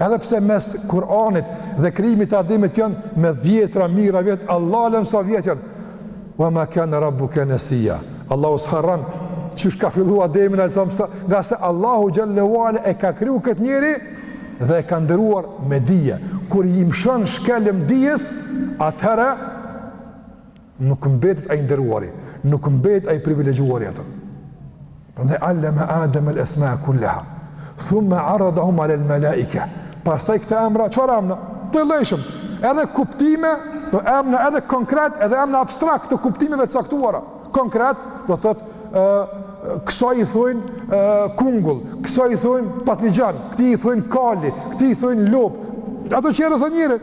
Edhe pse mes Kur'anit dhe krijimit të Ademit janë me dhjetra mijëra vjet, Allahu a'lem sa vjet janë. Wa ma kana rabbuka nasiya. Allahu s'harron qysh ka filluar Ademin alayhi salam, ngase Allahu xhelle ue ala e ka kriju këtë njeri dhe e ka nderuar me dije. Kur i mshon shkelm dijes, atëherë Nuk mbetet ai i nderuari, nuk mbetet ai i privilegjuari, a kupton. Prandaj allama Adem al-asma'a kullaha, thumma 'aradahum 'ala al-mala'ika. Pastaj këta emra, çfarë emra? Të llojllojshëm, edhe kuptime, do emna edhe konkret, edhe emra abstrakt të kuptimeve të caktuara. Konkret, do të thotë, ë kësaj i thonë kungull, kësaj i thonë patligjan, këtij i thonë kali, këtij i thonë lopë. Ato që e rrethojnë njerin.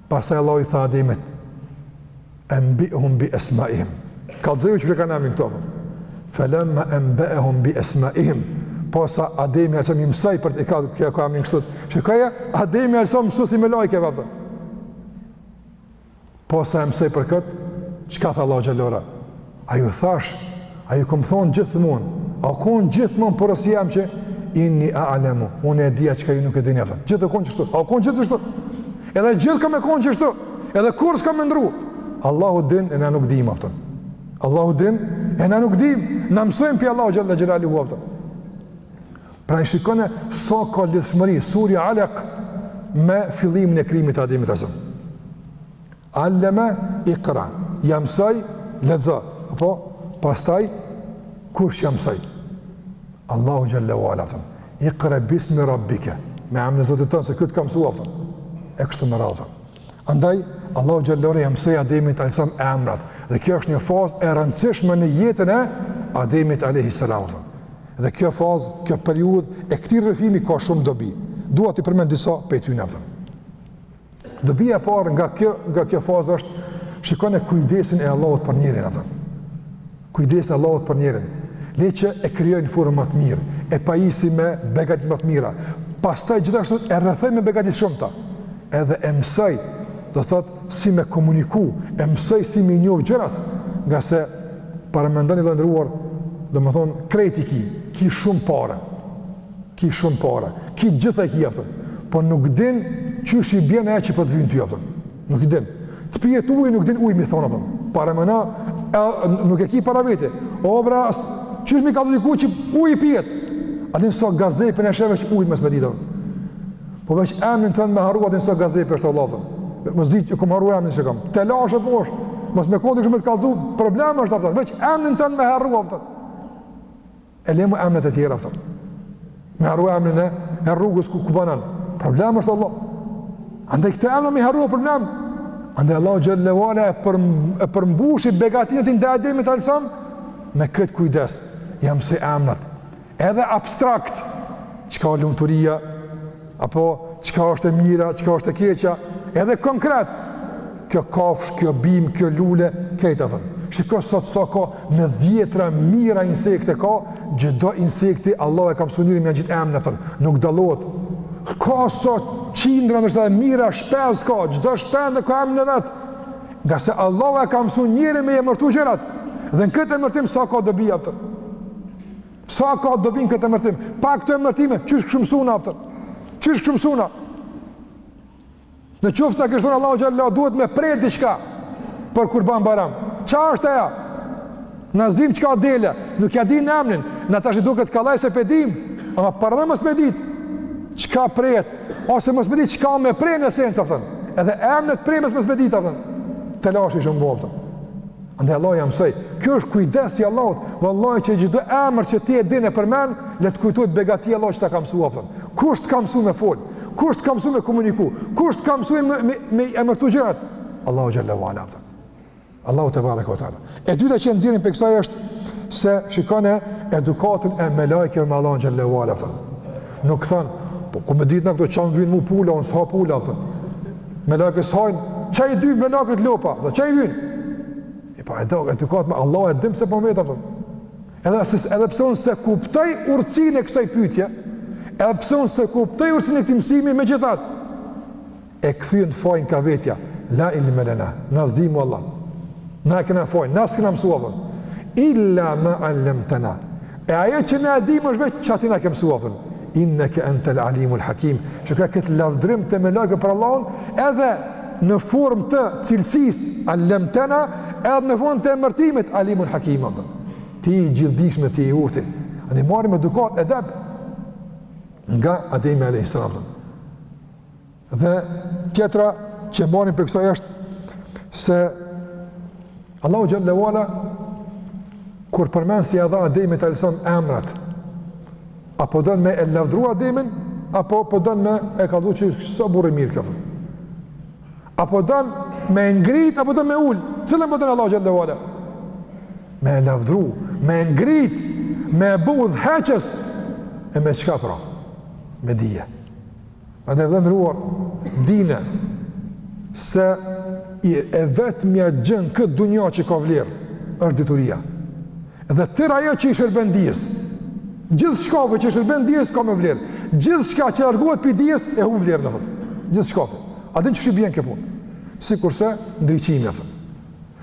Pastaj Allahu i tha Ademit, "Anbi'hum bi asma'ihim." Kallxoju çfarë e kanë emnin këto. Falamma anba'ahum bi asma'ihim. Posa Ademi alejhi selam mësoi për t'i kallxu, kjo ka emnin këtu. Shikoja, Ademi alejhi selam i mësoi melaiket, a kupton. Posa e mësoi për kët, çka tha Allahu xhel-le ue ala A ju thash, a ju kom thonë gjithmonë, a u konë gjithmonë porosia jem që inni a'lemu, unë e di atë çka ju nuk e dini, a kupton, gjithë u konë qështu, a u konë gjithë qështu, edhe gjithë ka me konë qështu, edhe kurrë s'ka me ndru, Allahu din e na nuk dimë, a kupton. Allahu din e na nuk dimë, na mësojmë prej Allahut xhel-le xhelaluhu, a kupton. Pra shikone, sa ka lidhshmëri surja Alek, me fillimin e krijimit të Ademit alejhi selam. Alleme ikra, ja mësoi, lexo, a kupton. Pastaj, kush ja mësoi? Allahu xhel-le ue ala, a kupton. Ikra bismi rabbike, me emnin e Zotit tënd, se këtë ka mësu, a kupton. E kështu me radhë, Andaj, Allahu xhel-le ue ala, ja mësoi Ademit alejhi selam emrat. Dhe kjo është një fazë e rëndësishme në jetën e Ademit alejhi selam, a kupton. Dhe kjo fazë, kjo periudhë e këtij rrëfimi ka shumë dobi. Dua t'i përmend disa prej tyne, a kupton. Dobia e parë nga kjo nga kjo fazë është shikoni kujdesin e Allahut për njerin, a kupton. Kujdesin e Allahut për njerin. Le që e krijoi në formën më të mirë, e pajisi me begatitë më të mira. Pastaj gjithashtu e rrethoi me begati të shumta. Edhe e mësoi, do të thotë si me komuniku, e mësoi si me njoh gjërat, ngase paramendoni, vëlla i nderuar, domethonë krejt i ki, ki shumë pare. Ki shumë pare, ki gjitha i ki, a kupton, po nuk din qysh i bjen ajo që po të vyn ty, a kupton. Nuk i din. Të pihet ujë, nuk din ujë me i thonë, a kupton. Paramendo, e, nuk e ki para vete. O, bre, qysh me i kallzu dikujt që ujë i pihet? A din sa gazep është veç ujë mos me ditë, Po veç emnin tënd me harru, a din sa gazep është, a kupton. Mos me ditë, e kom harru emnin që kam. Telashe po është, mos me konë dikush me të kallzu, problem është, a kupton. Veç emnin tënd me harru, a kupton. E le mo emnat e tjera, a kupton. Me harru emnin e, e rrugës ku ku banan. Problem është vallah. Andaj këto emna me harru, a problem. Andaj Allah xhel-le ue ala e, për, e përmbushi begatinë e tij ndaj Ademit alejhi selam me këtë kujdes. Ja mësoi emnat. Edhe abstrakt, çka lumturia, apo çka është e mira, çka është e keqja, edhe konkret, kjo kafshë, kjo bimë, kjo lule, krejt, apton. Shiko sot sa ka në dhjetra mijëra insekte ka, çdo insekti, Allahu e ka msu njerin me ia gjet emnin, apton, nuk dallohet. Ka sot qindra ndoshta e mijëra shpezë ka, çdo shpend e ka emnin e vet, ngase Allahu e ka msu njerin me i emërtu gjërat, dhe në këtë emërtim sa ka dobi, apton. Sa ka dobi në këtë emërtim? Pa këto emërtime, qysh kishim msu na, apton? Qysh kishim msu na? Në qoftë na kish thanë Allahu xhallahu duhet me pre diçka për kurban bajram. Ça është ajo? Na s'dim çka dele, nuk ia dim emrin, na tashi duket kollaj se pe dim, ama paramendo mos me dit çka prehet? Ose mos me dit çka me pre në esencë, apton. Edhe emrin e premjes mos me dit, apton. Telashi shumë, apton. Andaj Allahu ia mësoi, kjo është kujdes i Allahut, vallahi që çdo emër që ti e din e përmend, le të kujtohet begatia e Allahut që ta ka mësu, apton. Kush t'ka mësu me fol, kush t'ka mësu me komuniku, kush t'ka mësu me, me, me emërtu gjërat? Allahu xhel-le ue ala, apton. Allahu tebareke ue teala. E dyta që nxjerrim pej kësaj është se shikone edukatën e melaikeve me Allahun xhel-le ue ala, apton. Nuk thanë, po ku me ditë na këto ça m'vyn mu pula, unë s'ha pula, apton. Melaiket s'hajn, ça i duhet melaikes lopa, e ça i vyn. E pa e do, edukatë me Allahun, e dim se po m'vet, apton. Edhe se edhe pse unë s'e kuptoj urtësinë e kësaj pyetje, edhe pse unë s'e kuptoj urtësinë e këtij mësimi megjithatë. e kthyen fajin ka vetja, la ilme lena, na s'dim o Allah, na e kena fajin, na s'kena mësu, apton, illa ma allemtena, e ajo që na e dim është veç çka ti na ke mësu, apton, inneke entel alimul hakim, që ka këtë lavdërim të melaikeve për Allahun, edhe në formë të cilësisë, allemtena, edhe në formë të emërtimit, alimul hakim, apton. ti i gjithëdijshmi, ti i urti, andaj marrim edukatë, edeb, nga Ademi a.s. Dhe tjetra që marrim pej kësaj është se Allahu xhel-le ue ala kur përmend se si ia dha Ademit a.s. emrat a po don me e lavdru Ademin apo po don me e kallzu që s'o burrë i mirë ky. A po don me ngrit apo don me ul, cilën po don Allahu xhallahu ala? Me e lavdru, me ngrit, me e bo udhëheqës e me çka pra? Me dije. Andaj vëlla i nderuar, dine se e vetmja gjë në këtë dunja që ka vlerë është dituria. Dhe tërë ajo që i shërben dijes, gjithçkafe që i shërben dijes ka me vlerë, gjithçka që largohet pej dijes e hup vlerën, apton, gjithçkafe. A din qysh i bjen kjo punë? Sikurse ndriçimi, apton.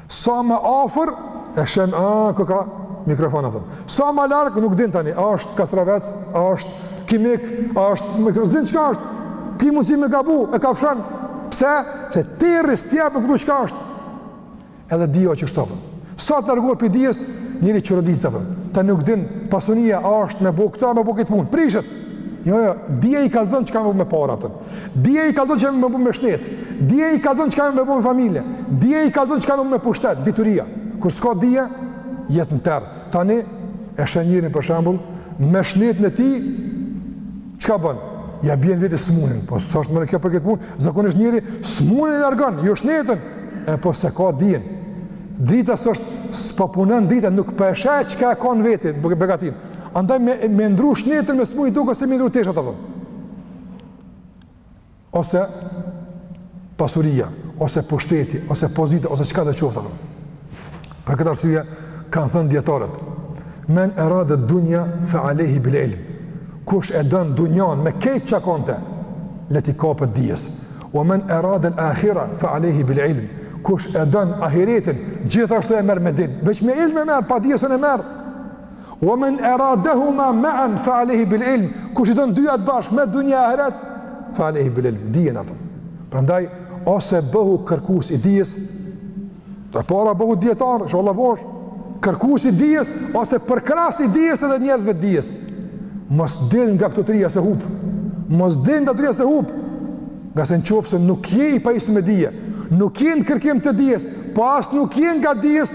Sa më afër e sheh a koka mikrofon apton. Sa më larg nuk din tani, a është kastravec, a është kimik, a është me, s'din çka është. Ki mundsi me gabu, e kafshon. Pse? Se terri s'ti jep, kru çka është. Edhe dija qeshtu apton. Sa të largohet pi dijes njeri, çoroditet apton. Tani nuk din pasunia a është me bo këta, me bo këtë punë. Prishet. Jo, jo, dija i kallxon çka me bo me para apton. Dija i kallxon çka me bo me shnet. Dija i kallxon çka me bo me familje. Dija i kallxon çka me bo me pushtet, dituria. Kur s'ka dije, jet në terr. Tani, e sheh njerin për shambull, me shnetin e tij çka bon? Ja bjen veti smunjen, po s'osht bo kjo për këtë punë, zakonisht njeri smunjen e largon, jo shnetën, e po s'e ka dijen. Drita s'osht, s'po punën drita, nuk pe sheh çka e ka në vetë, begatin. Andaj me, me ndru shnetën me smunje dukesh si me ndru teshat, apton. ose pasuria, ose pushteti, ose pozita, ose çka të qoftë. Për këtë arsye, kanë thënë dijetarët, men erade dunja fe alejhi bil ilm, kush e don dunjan me kejt çka ka n'te, le t'i kapet dijes, ue men eradel ahira fe alejhi bil ilm, kush e don ahiretin, gjithashtu e merr me dije, veç me ilm e merr, pa dije s'un e merr, Wa men aradahuma ma'an fa alayhi bil ilm. Kush i don dyjat bashkë, dunja e ahiret, fa alayhi bil ilm. Dijen ato. Prandaj ose bëhu kërkues i dijes, e para bëhu dietar, inshallah bohesh. Kërkues i dijes ose përkras i dijes edhe njerëzve të dijes. Mos del nga këto tria se hup. Mos del nga tria se hup. Ngase në qoftë se nuk je i pajisur me dije, nuk je në kërkim të dijes, po as nuk je anë ka dijes,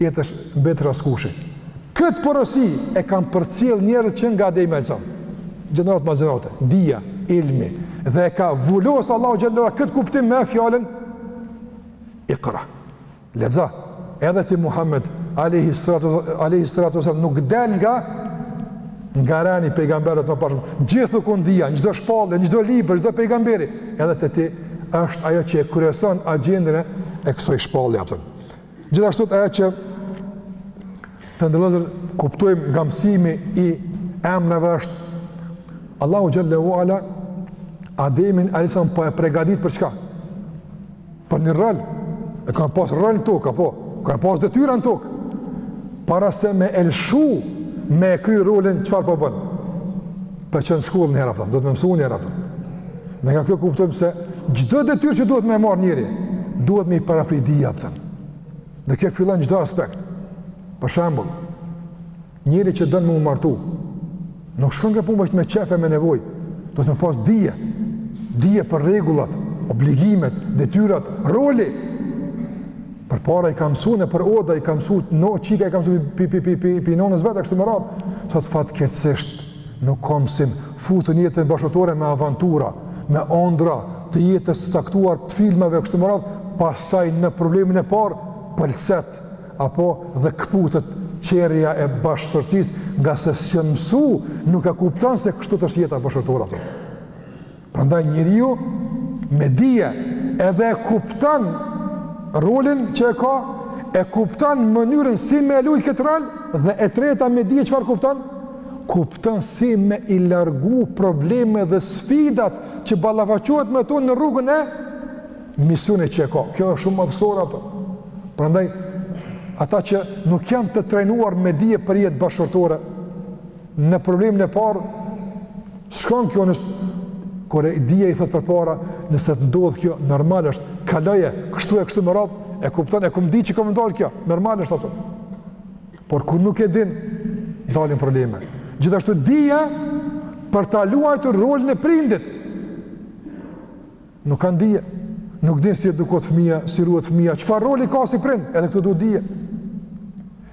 jet, ke mbetur askushi. Këtë porosi e kanë përcjellë njerëzit që nga Ademi alayhis salam. Gjeneratë mas gjenerate, dija, ilmi dhe e ka vulosur Allahu xhallahu ala këtë kuptim me fjalën Iqra. Lexo. Edhe ti Muhammed alayhi salatu alayhi salatu wasallam nuk del nga nga reni i pejgamberëve të mëparë. Gjithkun dija, në çdo shpallje, në çdo libër, në çdo pejgamberi, edhe te ti është ajo që e kryeson agjendën e kësaj shpallje apton. Gjithashtu ajo që të, vëllezër kuptojmë nga mësimi i emnave është Allahu xhalla wa ala Ademin alejhi selam po e përgatit për çka? Për një rol. E ka me pas rol në tokë, apo? Ka me i pas detyra në tokë para se me elshu me e kry rolin çfarë po bën? Pe çon në shkollë niherë apton, do t' me msu niherë apton, Ne nga kjo kuptojmë se çdo detyrë që duhet me e marr njeri, duhet me i parapri dija, a kupton. Dhe kjo fillon çdo aspekt. Për shembull, njeri që don me u martu, nuk shkon kjo punë veç me qefe me nevojë, duhet me pas dije. Dije për rregullat, obligimet, detyrat, roli. Përpara i kanë msu nëpër oda i kanë msu, no çikat i kanë msu pi pi pi pi pi nonës vet e kështu me radhë. Sot fatkeqësisht Nuk ka mësim. Futen në jetën bashkëshortore me avantura, me ondrra të jetës së caktuar, të filmave e kështu me radhë, pastaj në problemin e parë pëlcet apo dhe këputet qerrja e bashkëshortësisë, ngase s'jon mësu nuk e kupton se kështu është jeta bashkëshortore, a kupton. Prandaj njeriu me dije edhe e kupton rolin që e ka, e kupton mënyrën si me lujt këtë rol dhe e treta me dije çfarë kupton? Kupton si me i largu probleme dhe sfidat që ballafaqohet me to në rrugën e misionit që e ka. Kjo është shumë madhështore, a kupton. Prandaj ata që nuk janë të trajnuar me dije për jetë bashkëshortore, Në problemin e parë, shkon kjo në kurse dija i thotë përpara, nëse të ndodh kjo, normal është, kaloje, kështu e kështu me radhë, e kupton, e kom ditë që ka me dalë kjo, normal është, a kupton. Por kur nuk e din, dalin probleme. Gjithashtu dija për ta luajtur rolin e prindit. Nuk kanë dije, nuk dinë si edukohet fëmija, si ruhet fëmija, çfarë roli ka si prind, edhe këtu duhet dije.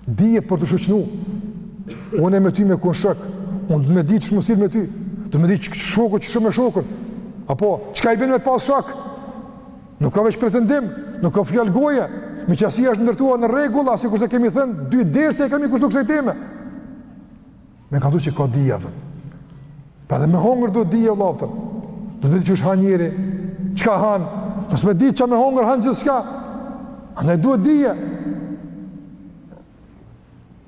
Dije për t'u shoqnu, unë me ty me kon shok, unë du me ditë qysh m'u sill me ty, du me ditë shoku qysh me shokun, apo, çka i bjen me pas shok, nuk ka veç pretendim, nuk ka fjalë goje, miqësia është ndërtuar në rregulla, sikurse kemi thënë, dy derse i kemi kushtu kësaj teme. Me ka thu që ka dija, dhe. Po edhe me hongër duhet dije, a kupton. Duhet me ditë qysh han njeri, çka han, nëse s'e di çka me hongër han gjithçka. Andaj duhet dije.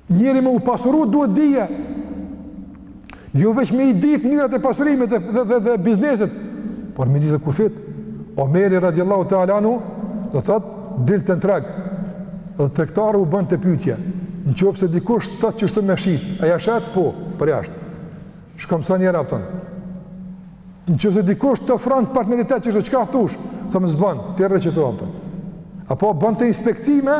Njeri me u pasuru duhet dije. Jo veç me i ditë mënyrat e pasurimit dhe, dhe, dhe, dhe biznesit. Por me i ditë edhe kufijtë, Omeri radiallahu ta'ala anhu, do të thotë dilte në treg Dhe tregtarve u bënte pyetje, Në qoftë se dikush të thotë qeshtu me shit, a ia shet? Po, përjashtë. Shko mëso njëherë, a kupton. Në qoftë se dikush të ofron partneritet qeshtu, çka thush? Thom s'bën, ti rri qetu, a kupton. Apo bënte inspektime,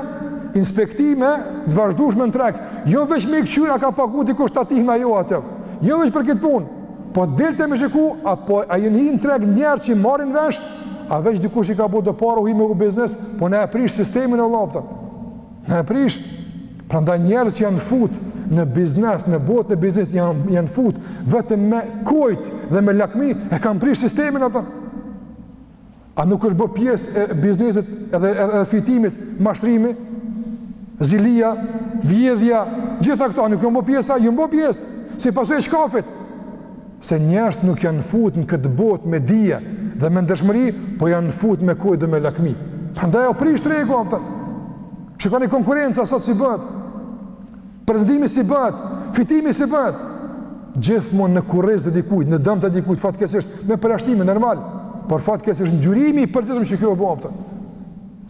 inspektime të vazhdueshme në treg. Jo veç me i kqyr a ka pagu dikush tatime a jo, a kupton. Jo veç për këtë punë. Po dilte me shiku, apo a jenë hi në treg njerëz që i marrin vesh, a veç dikush i ka bo do pare u hi me bo biznes, po na e prish sistemin, a kupton. Na e prish. Prandaj njerëz që janë fut në biznes, në botë në biznes, janë, janë fut vetëm me kojt dhe me lakmi, e kanë prish sistemin, a kupton. A nuk është bo pjesë e biznesit edhe edhe fitimit, mashtrimi, zilia, vjedhja, gjitha këto a nuk janë bo pjesa, janë bo pjesë si pasojë e çkafit. Se njerëzit nuk janë fut në këtë botë me dije dhe me ndershmëri, po janë fut me kujt dhe me lakmi. Prandaj u prish tregu, a kupton. Shikoni konkurrenca sot si bëhet. Prezentimi si bëhet, fitimi si bëhet, gjithmonë në kurriz të dikujt, në dëm të dikujt, fatkeqësisht me përjashtime normal, por fatkeqësisht ngjyrimi i përgjithshëm qekjo u bo, a kupton.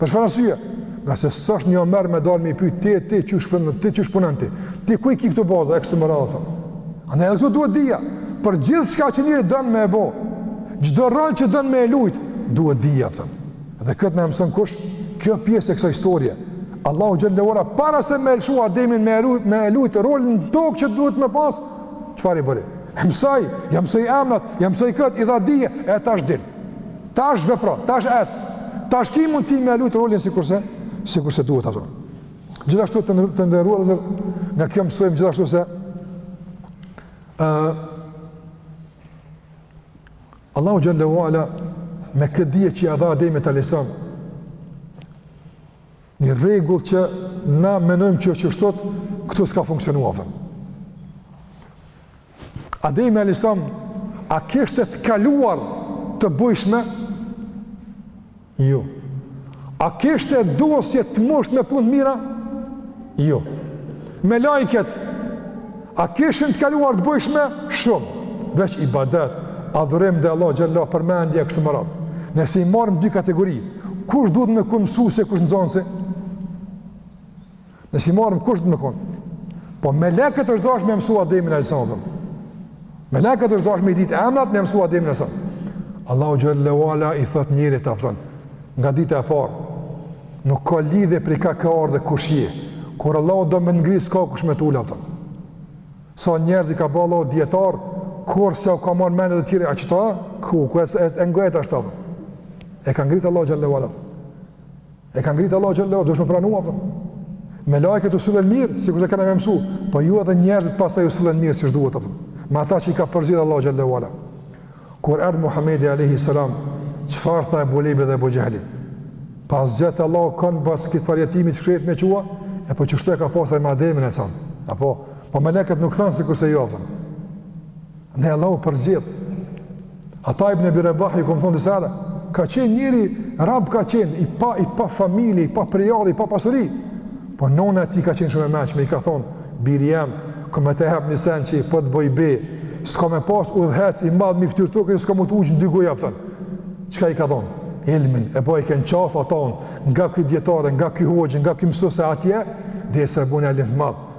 Për çfarë arsye? Ngase s'osht një Omer me dalë me i pyt, ti, ti, qysh, ti, qysh punon ti, ti, ku i ki këto baza, e kështu me radhë, kupton. Andaj edhe këtu duhet dija, për gjithçka që njeri don me e bo, çdo rol që don me e lujt, duhet dija, kupton. Dhe këtë na e mëson kush? Kjo pjesë e kësaj historie. Allahu xhelle ue ala para se me e lëshu Ademin me e lujt me e lujt rolin në tokë që duhet me pas, çfarë i bëri? E mësoi, ia mësoi emrat, ia mësoi këtë, i dha dije e tash dil. Tash vepro, tash ec. Tash ki mundsi me e lujt rolin sikurse sikurse duhet, a kupton. Gjithashtu të të nderuar, nga kjo mësojmë gjithashtu se ë Allahu xhelle ue ala me këtë dije që ia dha Ademit alejhi selam një rregull që na mendojmë që është kështu, këtu s'ka funksionuar. Ademi alejhi selam a kishte të kaluar të bujshme Jo. A kishte dosje të mbusht me punë të mira? Jo. Melajket, a kishin të kaluar të bujshme? Shumë. Veç ibadet, adhurim dhe Allahu xhelle përmendje e kështu me radhë. Nëse i marrim dy kategori, kush duhet me kon mësues e kush nxënës? Nëse i marrim kush duhet me kon. Po melajket është dashur me mësu Ademin alejhi selam. Melajket është dashur me ditë emrat me mësu Ademin alejhi selam. Allahu xhelle ue ala i thotë njerit, a kupton. Nga dita e parë nuk ka lidhje prej kah ke ardh e kush je. Kur Allahu do me ngrit s'ka kush me t'ul, a kupton. Sa njerëz i ka bo Allahu dijetarë kur s'ju ka marrë mendja të tjerëve, a qeta ku ku e e gjet, a kupton. E ka ngrit Allahu xhelle ue ala. E ka ngrit Allahu xhelle, duhet me pranu, a kupton? Melajket u sillën mirë, sikurse kena me mësu, po jo edhe njerëzit pastaj u sillën mirë siç duhet, a kupton? Me ata që i ka përzgjedh Allahu xhelle ue ala. Kur erdh Muhamedi alejhi selam, çfarë tha Ebu Lehebi dhe Ebu Xhehli? Pas gjet Allahu kon, bash kit far jetimi të shkretë me çu, e po qështu e ka pasur me Ademin alejhi selam. Apo po melajket nuk thanë sikurse ju, a kupton? Ne Allahu përzgjedh. Ata ibn Abi Rabah i kom thon disa herë, ka qenë njeri rob ka qenë i pa i pa familje, i pa prejardhje, i pa pasuri. Po nona e tij ka qenë shumë e meçme, i ka thon, biri jam, kom me të jep një sen që po të bëj be, s'ka me pas udhëheqës i madh mi fytyrë toke, s'ka mu t'ungj n'dy guj, a kupton. Çka i ka dhon? Ilmin, e bojke n'qafë aton, nga ky dijetar, nga ky hoxhë, nga ky mësues atje, derisa e bun alim të madh.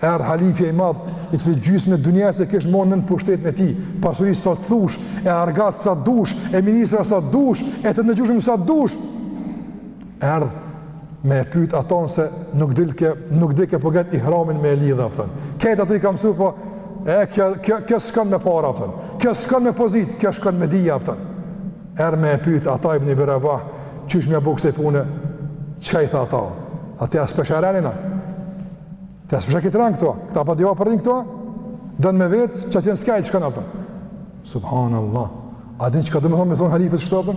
Erdh halifja i madh, i cili gjysmën e dunjas e kish mo nën pushtetin e tij, pasuri sa të dush, e argat sa të dush, e ministra sa të dush, e të ndëgjushëm sa të dush. Erdh me e pyt aton se nuk dike, nuk dike po gati ihramin me e lidh, a kupton. Kejt ato i kam su, po, e, kjo, kjo, kjo s'shkon me para, a kupton. Kjo s'shkon me pozitë, kjo shkon me dije, a kupton. Erdh me e pyt Ata ibn Abi Rabah, qysh me bo kësej pune, çka i tha Ata? A ti a s'pe sheh renin a? Ti a s'pe sheh kit ren këtu? Këta badiava po rrinë këtu? Don me vet, qe atje n'skaj, çka na, a kupton? Subhanallah. A din çka domethon me i thon halifes shtë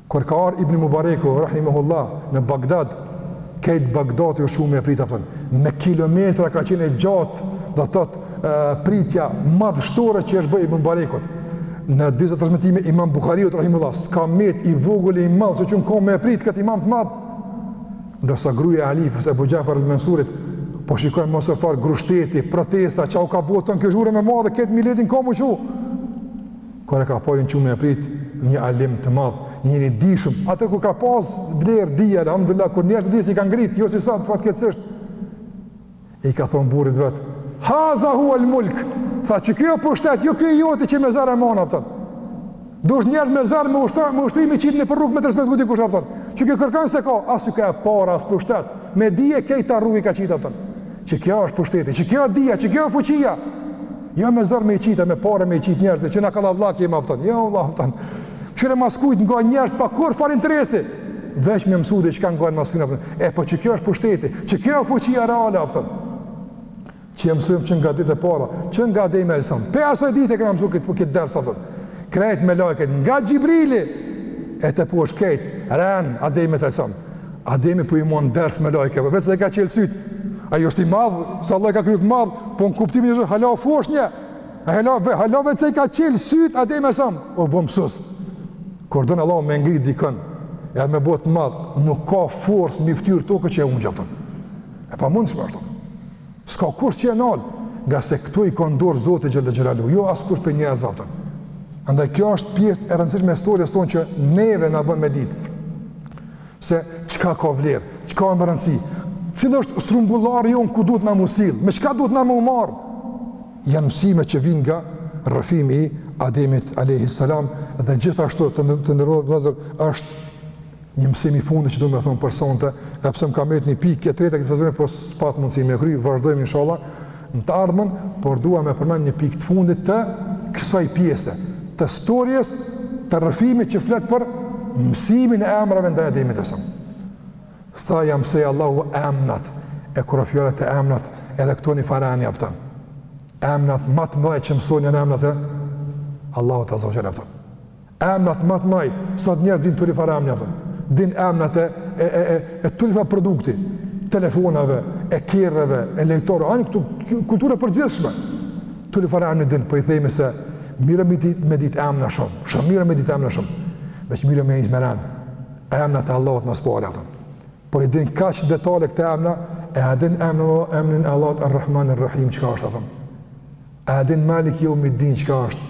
Kur ka ardhur Ibn Mubareku rahimehullah në Bagdad, kejt Bagdadi u çu me e prit, a kupton. Me kilometra ka qenë e gjatë, do të thotë, pritja madhështore që i është bërë Ibn Mubarekut. Në disa transmetime Imam Buhariut rahimehullah, s'ka met i vogël i madh s'u çu n'kom me e prit këtë imam të madh. Ndërsa gruaja e halifes Ebu Xhafer al-Mansurit po shikon mos njëfar grushteti, protesta ça u ka bo, a kupton, kjo zhurmë e madhe kejt mileti n'kom u çu. Kur e ka pa jon çu me e prit një alim të madh, një njeri i dishëm, atë kur ka pas vlerë dija, alhamdulillah, kur njerzit dija i ka ngrit, jo si sot fatkeqësisht, i ka thonë burrit vet, hadha hual mulk, tha qe kjo pushtet, jo kjo joti që me zor e mon, a kupton. Dush njerzit me zor, me ushtra, me ushtri, me i qit nëpër rrugë, me të respektu dikush, a kupton. Qe kjo kërkon s'e ka, as ka para, as pushtet, me dije kejt n'rrugë i ka qit, a kupton. Qe kjo është pushteti, qe kjo dija, qe kjo fuqia, Jo me zor me i qit a, me pare me i qit njerëz, qe na kallaballëk jemi, a kupton. Jo vëlla, a kupton. Kqyre mas kujt ngan njerëz pa kurrfar interesi. Veç me mësu diçka ngojnë mas tina. E po qe kjo është pushteti, qe kjo është fuqia reale, a kupton. Qe e mësojmë që nga dita e parë, që nga Ademi alejhi selam. Pej asoj dite e kena mësu këtë, këtë ders, a kupton. Krejt melaiket, nga Xhibrili e teposhtë krejt n'ren, Ademi alejhi selam. Ademi po i mon ders melaikeve, po veç sa i ka çel sytë. Ai është i madh, se Allahu e ka kriju t'madh, po në kuptimin është hala foshnje. A hala, hala veç sa i ka çel sytë, Ademi alejhi selam, u bo mësus. Kur don Allahu me ngrit dikon, e me bo t'madh, nuk ka forcë mi ftyrë toke që e ungj, a kupton. E pamundshme është. S'ka kush që e nal, ngase këto i ka n'dorë Zoti Xhele Xhelalu, jo askush prej njerëzve, a kupton. Andaj kjo është pjesë e rëndësishme e historisë tonë që neve na bën me ditë, se çka ka vlerë, çka me rëndësi, cili është strumbullari jonë ku duhet na m'u sill, me çka duhet na m'u marrë, janë mësime që vijnë nga rrëfimi i Ademit a.s. dhe gjithashtu të, të nderuar vëllezër, është Një mësim i fundit që du me thonë për sonte, edhe pse më ka met një pikë, e treta këtë sezonit, po s'pat mundësi me e kry, vazhdojmë inshallah, në të ardhmen, por dua me përmend një pikë të fundit të kësaj pjese, të historisë, të rrëfimit që flet për mësimin e emrave ndaj Ademit a.s. Tha ia mësoi Allahu emnat, e kur ra fjala te emnat, edhe ka turlifar emna, a kupton. Emnat ma të mëdhaj që mësohen, emnat e Allahut azze ue xhel, a kupton. Emnat më të mëdhenj, sot njerëz din turlifar emna, a kupton. Din emnat e e e e, e turlifar produkti, telefonave, e kerreve, e lojtarëve, anë këtu kultura e përgjithshme. Turlifar emni din, po e themi se mirë me ditë me ditë emna shumë. Shumë mirë me ditë emna shumë. Veç mirë me ia nis me rend. Emnat e Allahut ma s'pari, a kupton. Po i din kaq detale këto emna, e a din emrin emrin e Allahut Ar-Rahman Ar-Rahim çka është, a kupton. A din Malik Yawmiddin çka është?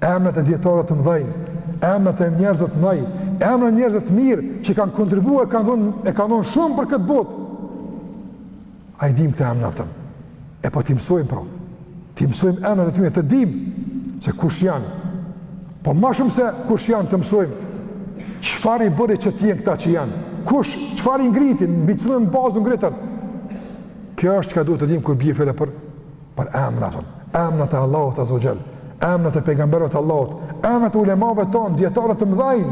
emrat e dijetarëve të mdhej, emrat e njerëzve të mdhej, emrat e njerëzve të mirë që kanë kontribu e kanë dhënë shumë për këtë botë. A i dimë këta emna, a kupton? E po t'i mësojmë, pra. T'i mësojmë emrat e të mirëve, të dimë se kush janë. Po ma shumë se kush janë të mësojmë, çfarë i bëri që të jenë këta që janë. Kush, çfarë i ngriti, mbi cilën bazë u ngritën. Kjo është çka duhet të dimë kur bie fjala për për emra, a kupton, emrat e Allahut azze ue xhel, emrat e pejgamberëve të Allahut, emrat e ulemave tanë, dijetarët e mdhaj,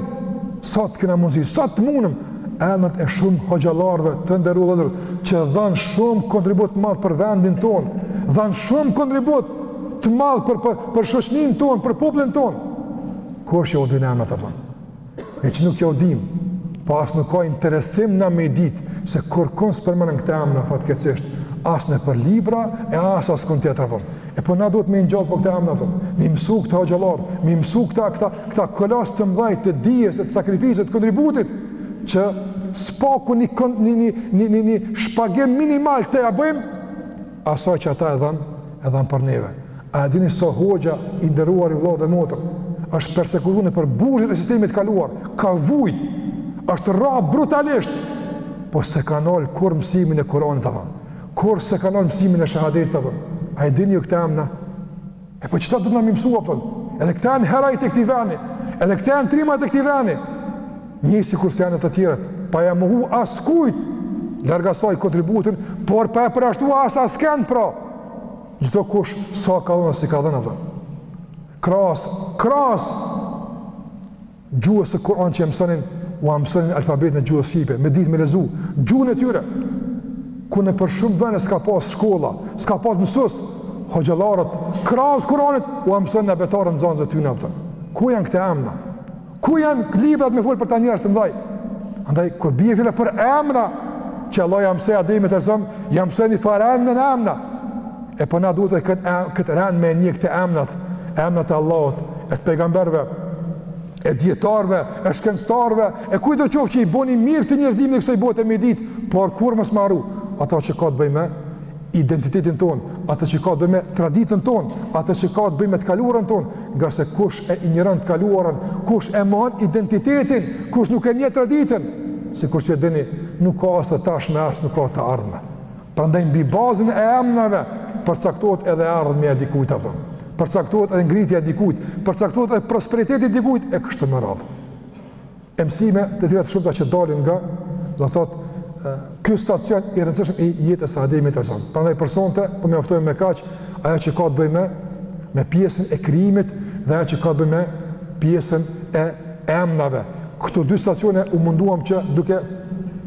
sa të kena mundësi, sa të mundemi, emrat e shumë hoxhallarëve, të nderuar vëllezër, që dhanë shumë kontribut të madh për vendin tonë, dhanë shumë kontribut të madh për, për, për shoqninë tonë, për popullin tonë, kush ja u din emrat, a kupton, veç nuk ja u dimë, pa po as nuk ka interesim me i ditë, se kurrkund s'përmenen këta emna, fatkeqësisht, as nëpër libra, e as askund tjetër, pra. e po na duhet me i ngjall pra këta emna, pra. me i mësu këta hoxhallarë, me i mësu këta, këta, këta kolosë të mdhaj, të dijes, të sakrificës, të kontributit, që s'paku një, një, një, një, një, një shpagim minimal t'ia bëjmë, Asaj që ata e dhanë, e dhanë për neve. A e dini sa hoxha i nderuari vëlla dhe motër është persekutuar nëpër burgjet e sistemit të kaluar, ka vujt, është rrah brutalisht, po s'e ka nal kurrë mësimin e Kur'anit apo kurrë s'e ka nal mësimin e shahadetit apo. A e dini ju këta emna? E po qëta duhet na me i mësu, a kupton? Edhe këta janë heronjt e këtij veni, edhe këta janë trimat e këtij veni. Njëjt sikurse janë edhe të tjerët, pa ia mohu askujt, larg asaj kontributin, por pa e përrashtu as as kënë, pra. Çdokush, sa ka dhënë, si ka dhënë, kupton? Krahas, krahas, gjuhës së Kur'anit që ua mësonin, ua mësonin alfabetin e gjuhës shqipe, me ditë me lexu, gjuhën e tyre, kur nëpër shumë vene s'ka pas shkolla, s'ka pas mësues, hoxhallarët, krahas Kur'anit, ua mësonin abetaren nxënësve tyne, a kupton. Ku janë këta emna? Ku janë librat me fol për këta njerëz të mdhaj? Andaj, kur bie fjala për emna, që Allahu ia mësoi Ademit alejhi selam, ia mësoi çfarë emna, emna, e pra po na duhet edhe këtë, këtë rend me i njeh këta emnat, emnat e Allahut, e të pejgamberëve, e dijetarëve, e shkencëtarëve, e kujtdo qoftë që i boni mirë këtij njerëzimi e kësaj bote me i ditë, por kurrë mos me harru atë që ka të bëjë me identitetin tonë, atë që ka të bëjë me traditën tonë, atë që ka të bëjë me të kaluarën tonë, ngase kush e injoron të kaluarën, kush e mohon identitetin, kush nuk e njeh traditën, sikur që e dini, nuk ka as të tashme as nuk ka të ardhme. Prandaj mbi bazën e emnave përcaktohet edhe ardhmja e dikujt apo. Përcaktohet edhe ngritja e dikujt, përcaktohet edhe prosperiteti i dikujt e kështu me radhë. E mësime të tjera të shumta që dalin nga, do të thotë, ky stacion i rëndësishëm i jetës së Ademit alejhi selam. Prandaj për sonte po mjaftojmë me kaq ajo që ka të bëjë me me pjesën e krijimit dhe ajo që ka të bëjë me pjesën e emnave. Këto dy stacione u munduam që duke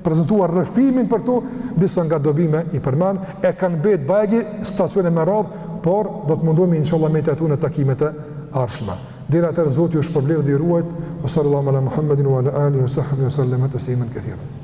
prezantuar rrëfimin për to, disa nga dobitë me i përmend, e kanë mbet bajagi stacione me radhë, por do të mundohemi inshallah me i trajtu në takimet e ardhshme. Deri atëherë Zoti ju shpërbleftë dhe ju ruajttë. Wa sallallahu ala Muhammedin wa ala alihi wa sahbihi wa sallama taslimen kethira.